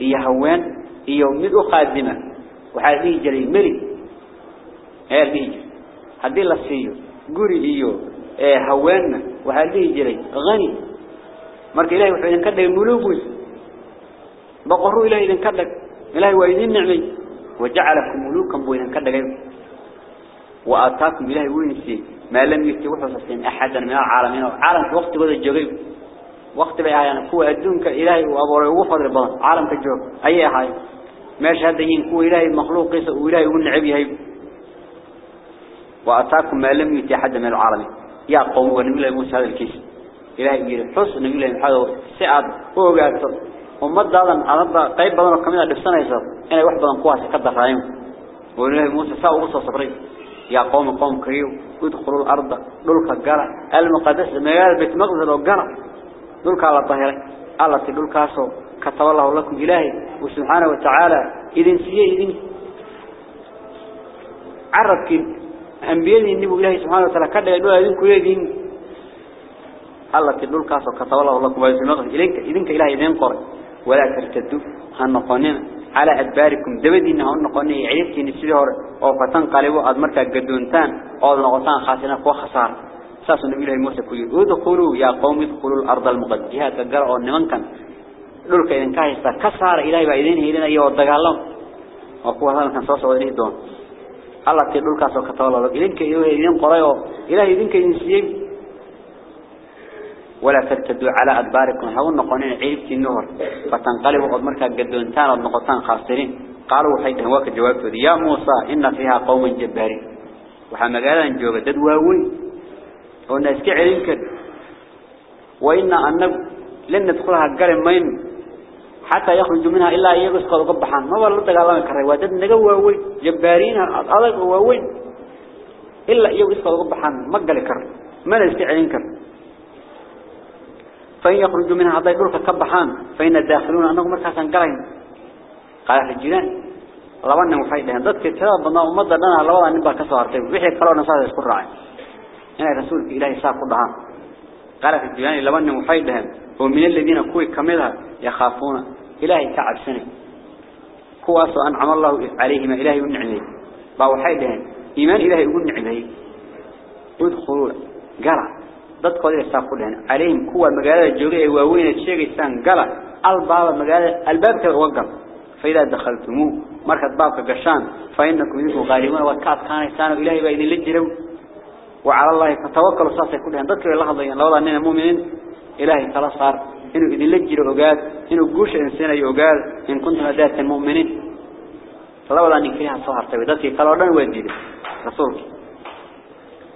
إيا هوان. إيا مد خادمة وحالي جري ملي هي اللي هذه لصيو قولي إيه هوان. وحالي جري. غني. مرك إلهي كذا ملوكوس بقرو إلهي إذن كذا إلهي وإذن نعمي وجعلكم ملوكا بله كذا وآتاكم إلهي وينسي ما لم يفتوحوا سسين أحدا من العالمين. عالم في وقت قد الجغيب وقت بها يعني كوة الدنك إلهي وأبوري وفضل البضان عالم كالجوب أي هاي ما شهدين كوة إلهي مخلوق وإلهي ونعبي هاي وآتاكم ما لم يفتي أحدا من العالمين. يا قوم الله موسى هذا الكيس. إلهي يقول حسن نبي الله محاذا سعد هو قاعد ومد هذا على قيب بدن وكمية لبسنا يصير أنا واحد بدن قواسي قد دفعهم ونبي موسى ساء وصى صبرين يا قوم قوم كريو ادخلوا الأرض دولك الجرى المقدس مجال بيت مقدس الجرى دولك على الطهيرة الله تدولك عصو كتب الله لكم إلهي وسبحانه وتعالى إذن سيئ إذن عربك أنبياء النبي إلهي سبحانه وتعالى كذا يدوها إذن كويدين الله تدولك عصو كتب الله لكم إذنك إذنك إلهي إذن قرأ ولا ترتدوا. هنقاننا على أدباركم. دبدين هون قني عرفتي نسيده أو فتن قلبوا أدمرك جدونتان أو نقطان خاسنا قوة خسار. ساس النبي موسى كوي ادخلوا يا قوم ادخلوا الأرض المقدسة. تجرأوا النمن كان. دول كإذن كايستا كسر إلهي بعدين هيلنا يو الدجالهم وقوة هذا كان صوص وديه دون. الله تدول كاسو كتولا إذن كإيه إذن قريو. إلهي إذن كإذن سيب ولا ترتدوا على أدباركم. هون نقونين عيبتي النهر فتنقلبوا قد مركا قدونتان ونقطان خاسرين. قالوا حيث هواك الجواب يا موسى إن فيها قوم جبارين وحما قالا نجوب ددواوي والناس كعلين كد. وإن أنه لن ندخلها قرم مين. حتى يخرج منها إلا يقص قد قبحان ما والله قال الله كري ودد نجواوي جبارين أضاق واوي إلا يقص قد قبحان ما قال كر. ما نستعلين كر. فإن يخرجوا منها هذا يقولك كبحان فإن الداخلون أنهم مركزا قرين. قال الجيران لبنا محيدها ضدك ترى بنا ومضى لنا لوضع نبقى كسوارتين وحي كلو نصاد يذكر راعي هنا رسول إلهي ساق قدها قال في الجيران لبنا محيدها ومن الذين كوي كملها يخافون. إلهي تعب سنة. كواس أنعم الله عليهم إلهي ونعمه باوحيدها إيمان إلهي ونعمه ادخلوا قرأ dadkooda ay saaf ku dhaheen alayhim kuwa magaalada joogay ee waaweyn ee sheegaysaan gala albaaba magaalada albaabka uga gal fayda dakhaltumu markaad baabka gashaan fa innakum idinku qaaliman wa kaad kaanaysaan ilaahay baa idin la jiro wa ala allah fatawakkalu saasay ku dhaheen dadkii la hadlayaan labada nin muuminiin ilaahay tala saar inuu idin la jiro ogaad inuu guusha insanayo ogaad in kuntum adaatan muuminiin labada nin kaliya soo hartay dadkii kale oo dhan waa diiday rasuulki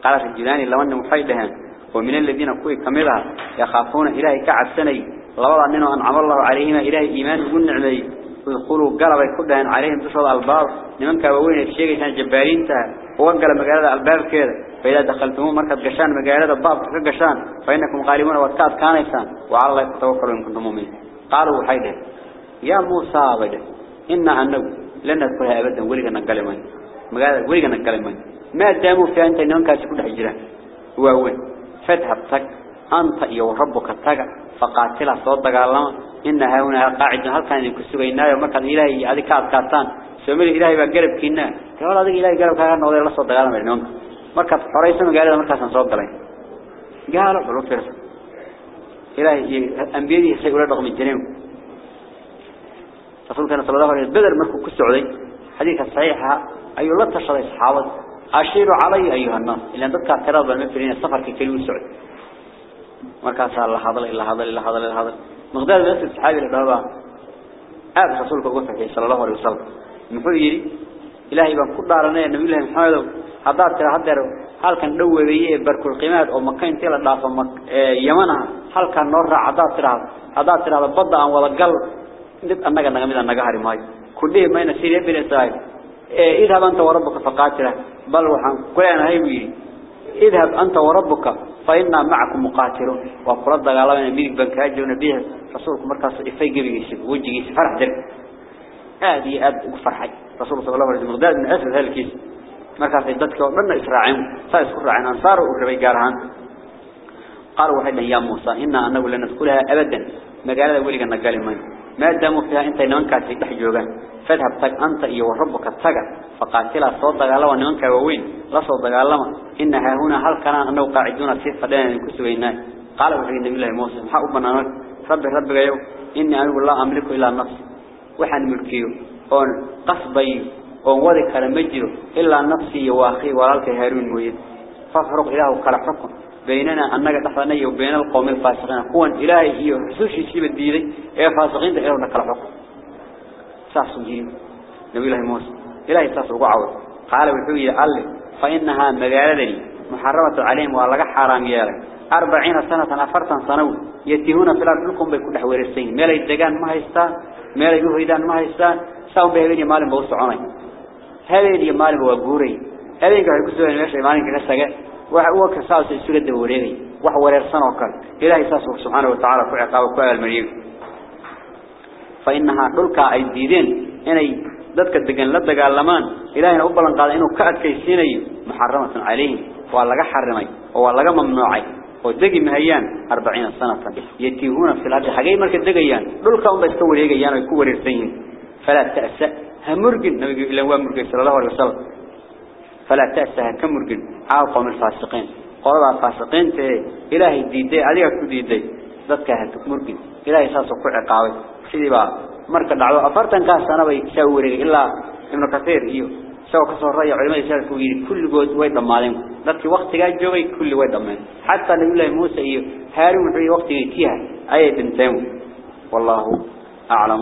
الجيلاني لو أنهم فايدهن ومن الذين كوي كملها يخافون إلهي كعب سني لوضع منه أنعم الله عليهما إلهي إيمان وقل نعمي ويقولوا قلبا كلهم عليهم تشهد الباب لمن كاوين الشيء كان جبارين تها وقال مقالة الباب كذا فإذا دخلتموه مركز قشان مقالة الباب قشان فإنكم غالبون واتكاد كان إنسان وعلى الله يتوكلوا إن كنتم مؤمنين قالوا حيدا يا موسى بدا إن أنه لن ندخلها أبدا ولقنا نقلمين مقالة ولقنا نقلمين ما داموا في أنت إنهم كاسي كل حجران وهو فذهب تك أنت يا ربك تك فقاتل صوت دقالما. إن هؤلاء قاعد هل كان يكسبينا يوم كان إلهي هذه كات كاتان. سمير إلهي بقرب كنا. تقول هذا إلهي قرب كان نوضي الله صوت دقالما اليوم مركز حريصة مقالة مركز صوت دقالين قالوا بلو فرس إلهي أنبيائي سيقول رقم الجنين رسول كان صلى الله عليه وسلم بدر مركو كسعودي. حديث الصحيحة أي الله تشري صحابة. أشير علي أيها الناس. إلا ذلك اعتراض المفرين السفر كيلو سعود. مركز الله هذا إلا هذا إلا هذا إلا هذا. مقدار بس الصحابي الرهبة هذا رسولك وقفه صلى الله عليه وسلم. محول يري إلهي بان كل دارنا النبي الله محمد. هذا ترى هذا هل كان دو بيه بركو القيمات أو مكان تلا ضعف مك يمنها؟ هل كان نور عدا ترى هذا ترى. بضع ولا قل. ند أنك نجمد أنك هاري ماي. كله ما ينسير بين إسرائيل إذهب أنت وربك فقاتله. بل وحن كلنا هاي اذهب أنت وربك فإنا معكم مقاتلون. وقرد دغالنا ميدك بنكاجه ونبيه رسولك مركز إفاي قبيس وجهي فرح درك هذه أد وفرحي رسول صلى الله عليه وسلم مغداد من أسد هالكيس. مركز يددك ومن إسراعهم. فإسكر عن أنصار وقربي قارهان. قالوا وحيدا يا موسى إنا أنه لن ندخلها أبدا. مقالة وليك النقال من. ما داموا فيها أنت نمن كاتي دحجوغان فذهب تك أنت iyo ربك تك فقاتلا soo dagaalama nimanka waaweyn la soo dagaalama innaha huna halkana annagu qaaciduna si fadheen ku sugeynaa qala wuxuu nabi ilaahay muusa waxa u banaan rabbi rabbigayo inni anigu la amliku ila nafsi waxaan mulkiyo oon qasbay oon wadi kala ma jiro ila nafsi iyo waaqi walaalka haaruun mooyee fafruq ilaahu kala xukun بيننا أنك دحنا وبين القوم الفاسقين كون إلهي إيه حسوشي سيب الديدي إيه فاسقين ده إيه نكلا حكم ساسو جيم نبي الله موسى إلهي ساسو قعود قال وحوي الله فإنها مقالدني محرمة عليهم والله حرام يالك أربعين سنة أفرتا سنو يتيهون في الأرض لكم بكل حوير السين. ميلا يدقان ما هيستان ميلا يهيدان ما هيستان ساو بهذين مالهم بوسعوني هذين مالهم بوغوري هذين قاعد يقصدون ماشي مالهم كنساقه وهو يسجد وريغي wax wareersan oo kale ilaahay saas subhanahu wa ta'ala ku ciqaabo ku almariyay فإنها ay diideen inay dadka degan la dagaalamaan ilaahayna u balan qaaday inuu ka adkaysiinayo muharramatan alayhim waa laga xarimay oo waa laga mamnuucay oo degi mahayaan 40 sanatan yatiihuna fil ardi xagay marka degayaan dhulka un bay iska wareegayaan ay ku wareersan yihiin fala ta'sa hamurgin nabiga ilaahay waa murgay sallallahu alayhi wasallam فلا تأسها كمرجن على قوم الفاسقين قالوا الفاسقين تي إلهي ديدي عليك كديدي ذاتك هتكمرجن إلهي ساسو كل عقاوي سيدي بقى مركز دعوة أفرتن كاس أنا بيسوري إلا ابن كثير إيو سوى كسر رأي علماء يسأل كويري كل جود ويد مالهم ذاتك وقت جاي جوي كل ويد مالهم حتى نبي الله موسى إيو هارون في وقت يتيها أي بنتهم والله أعلم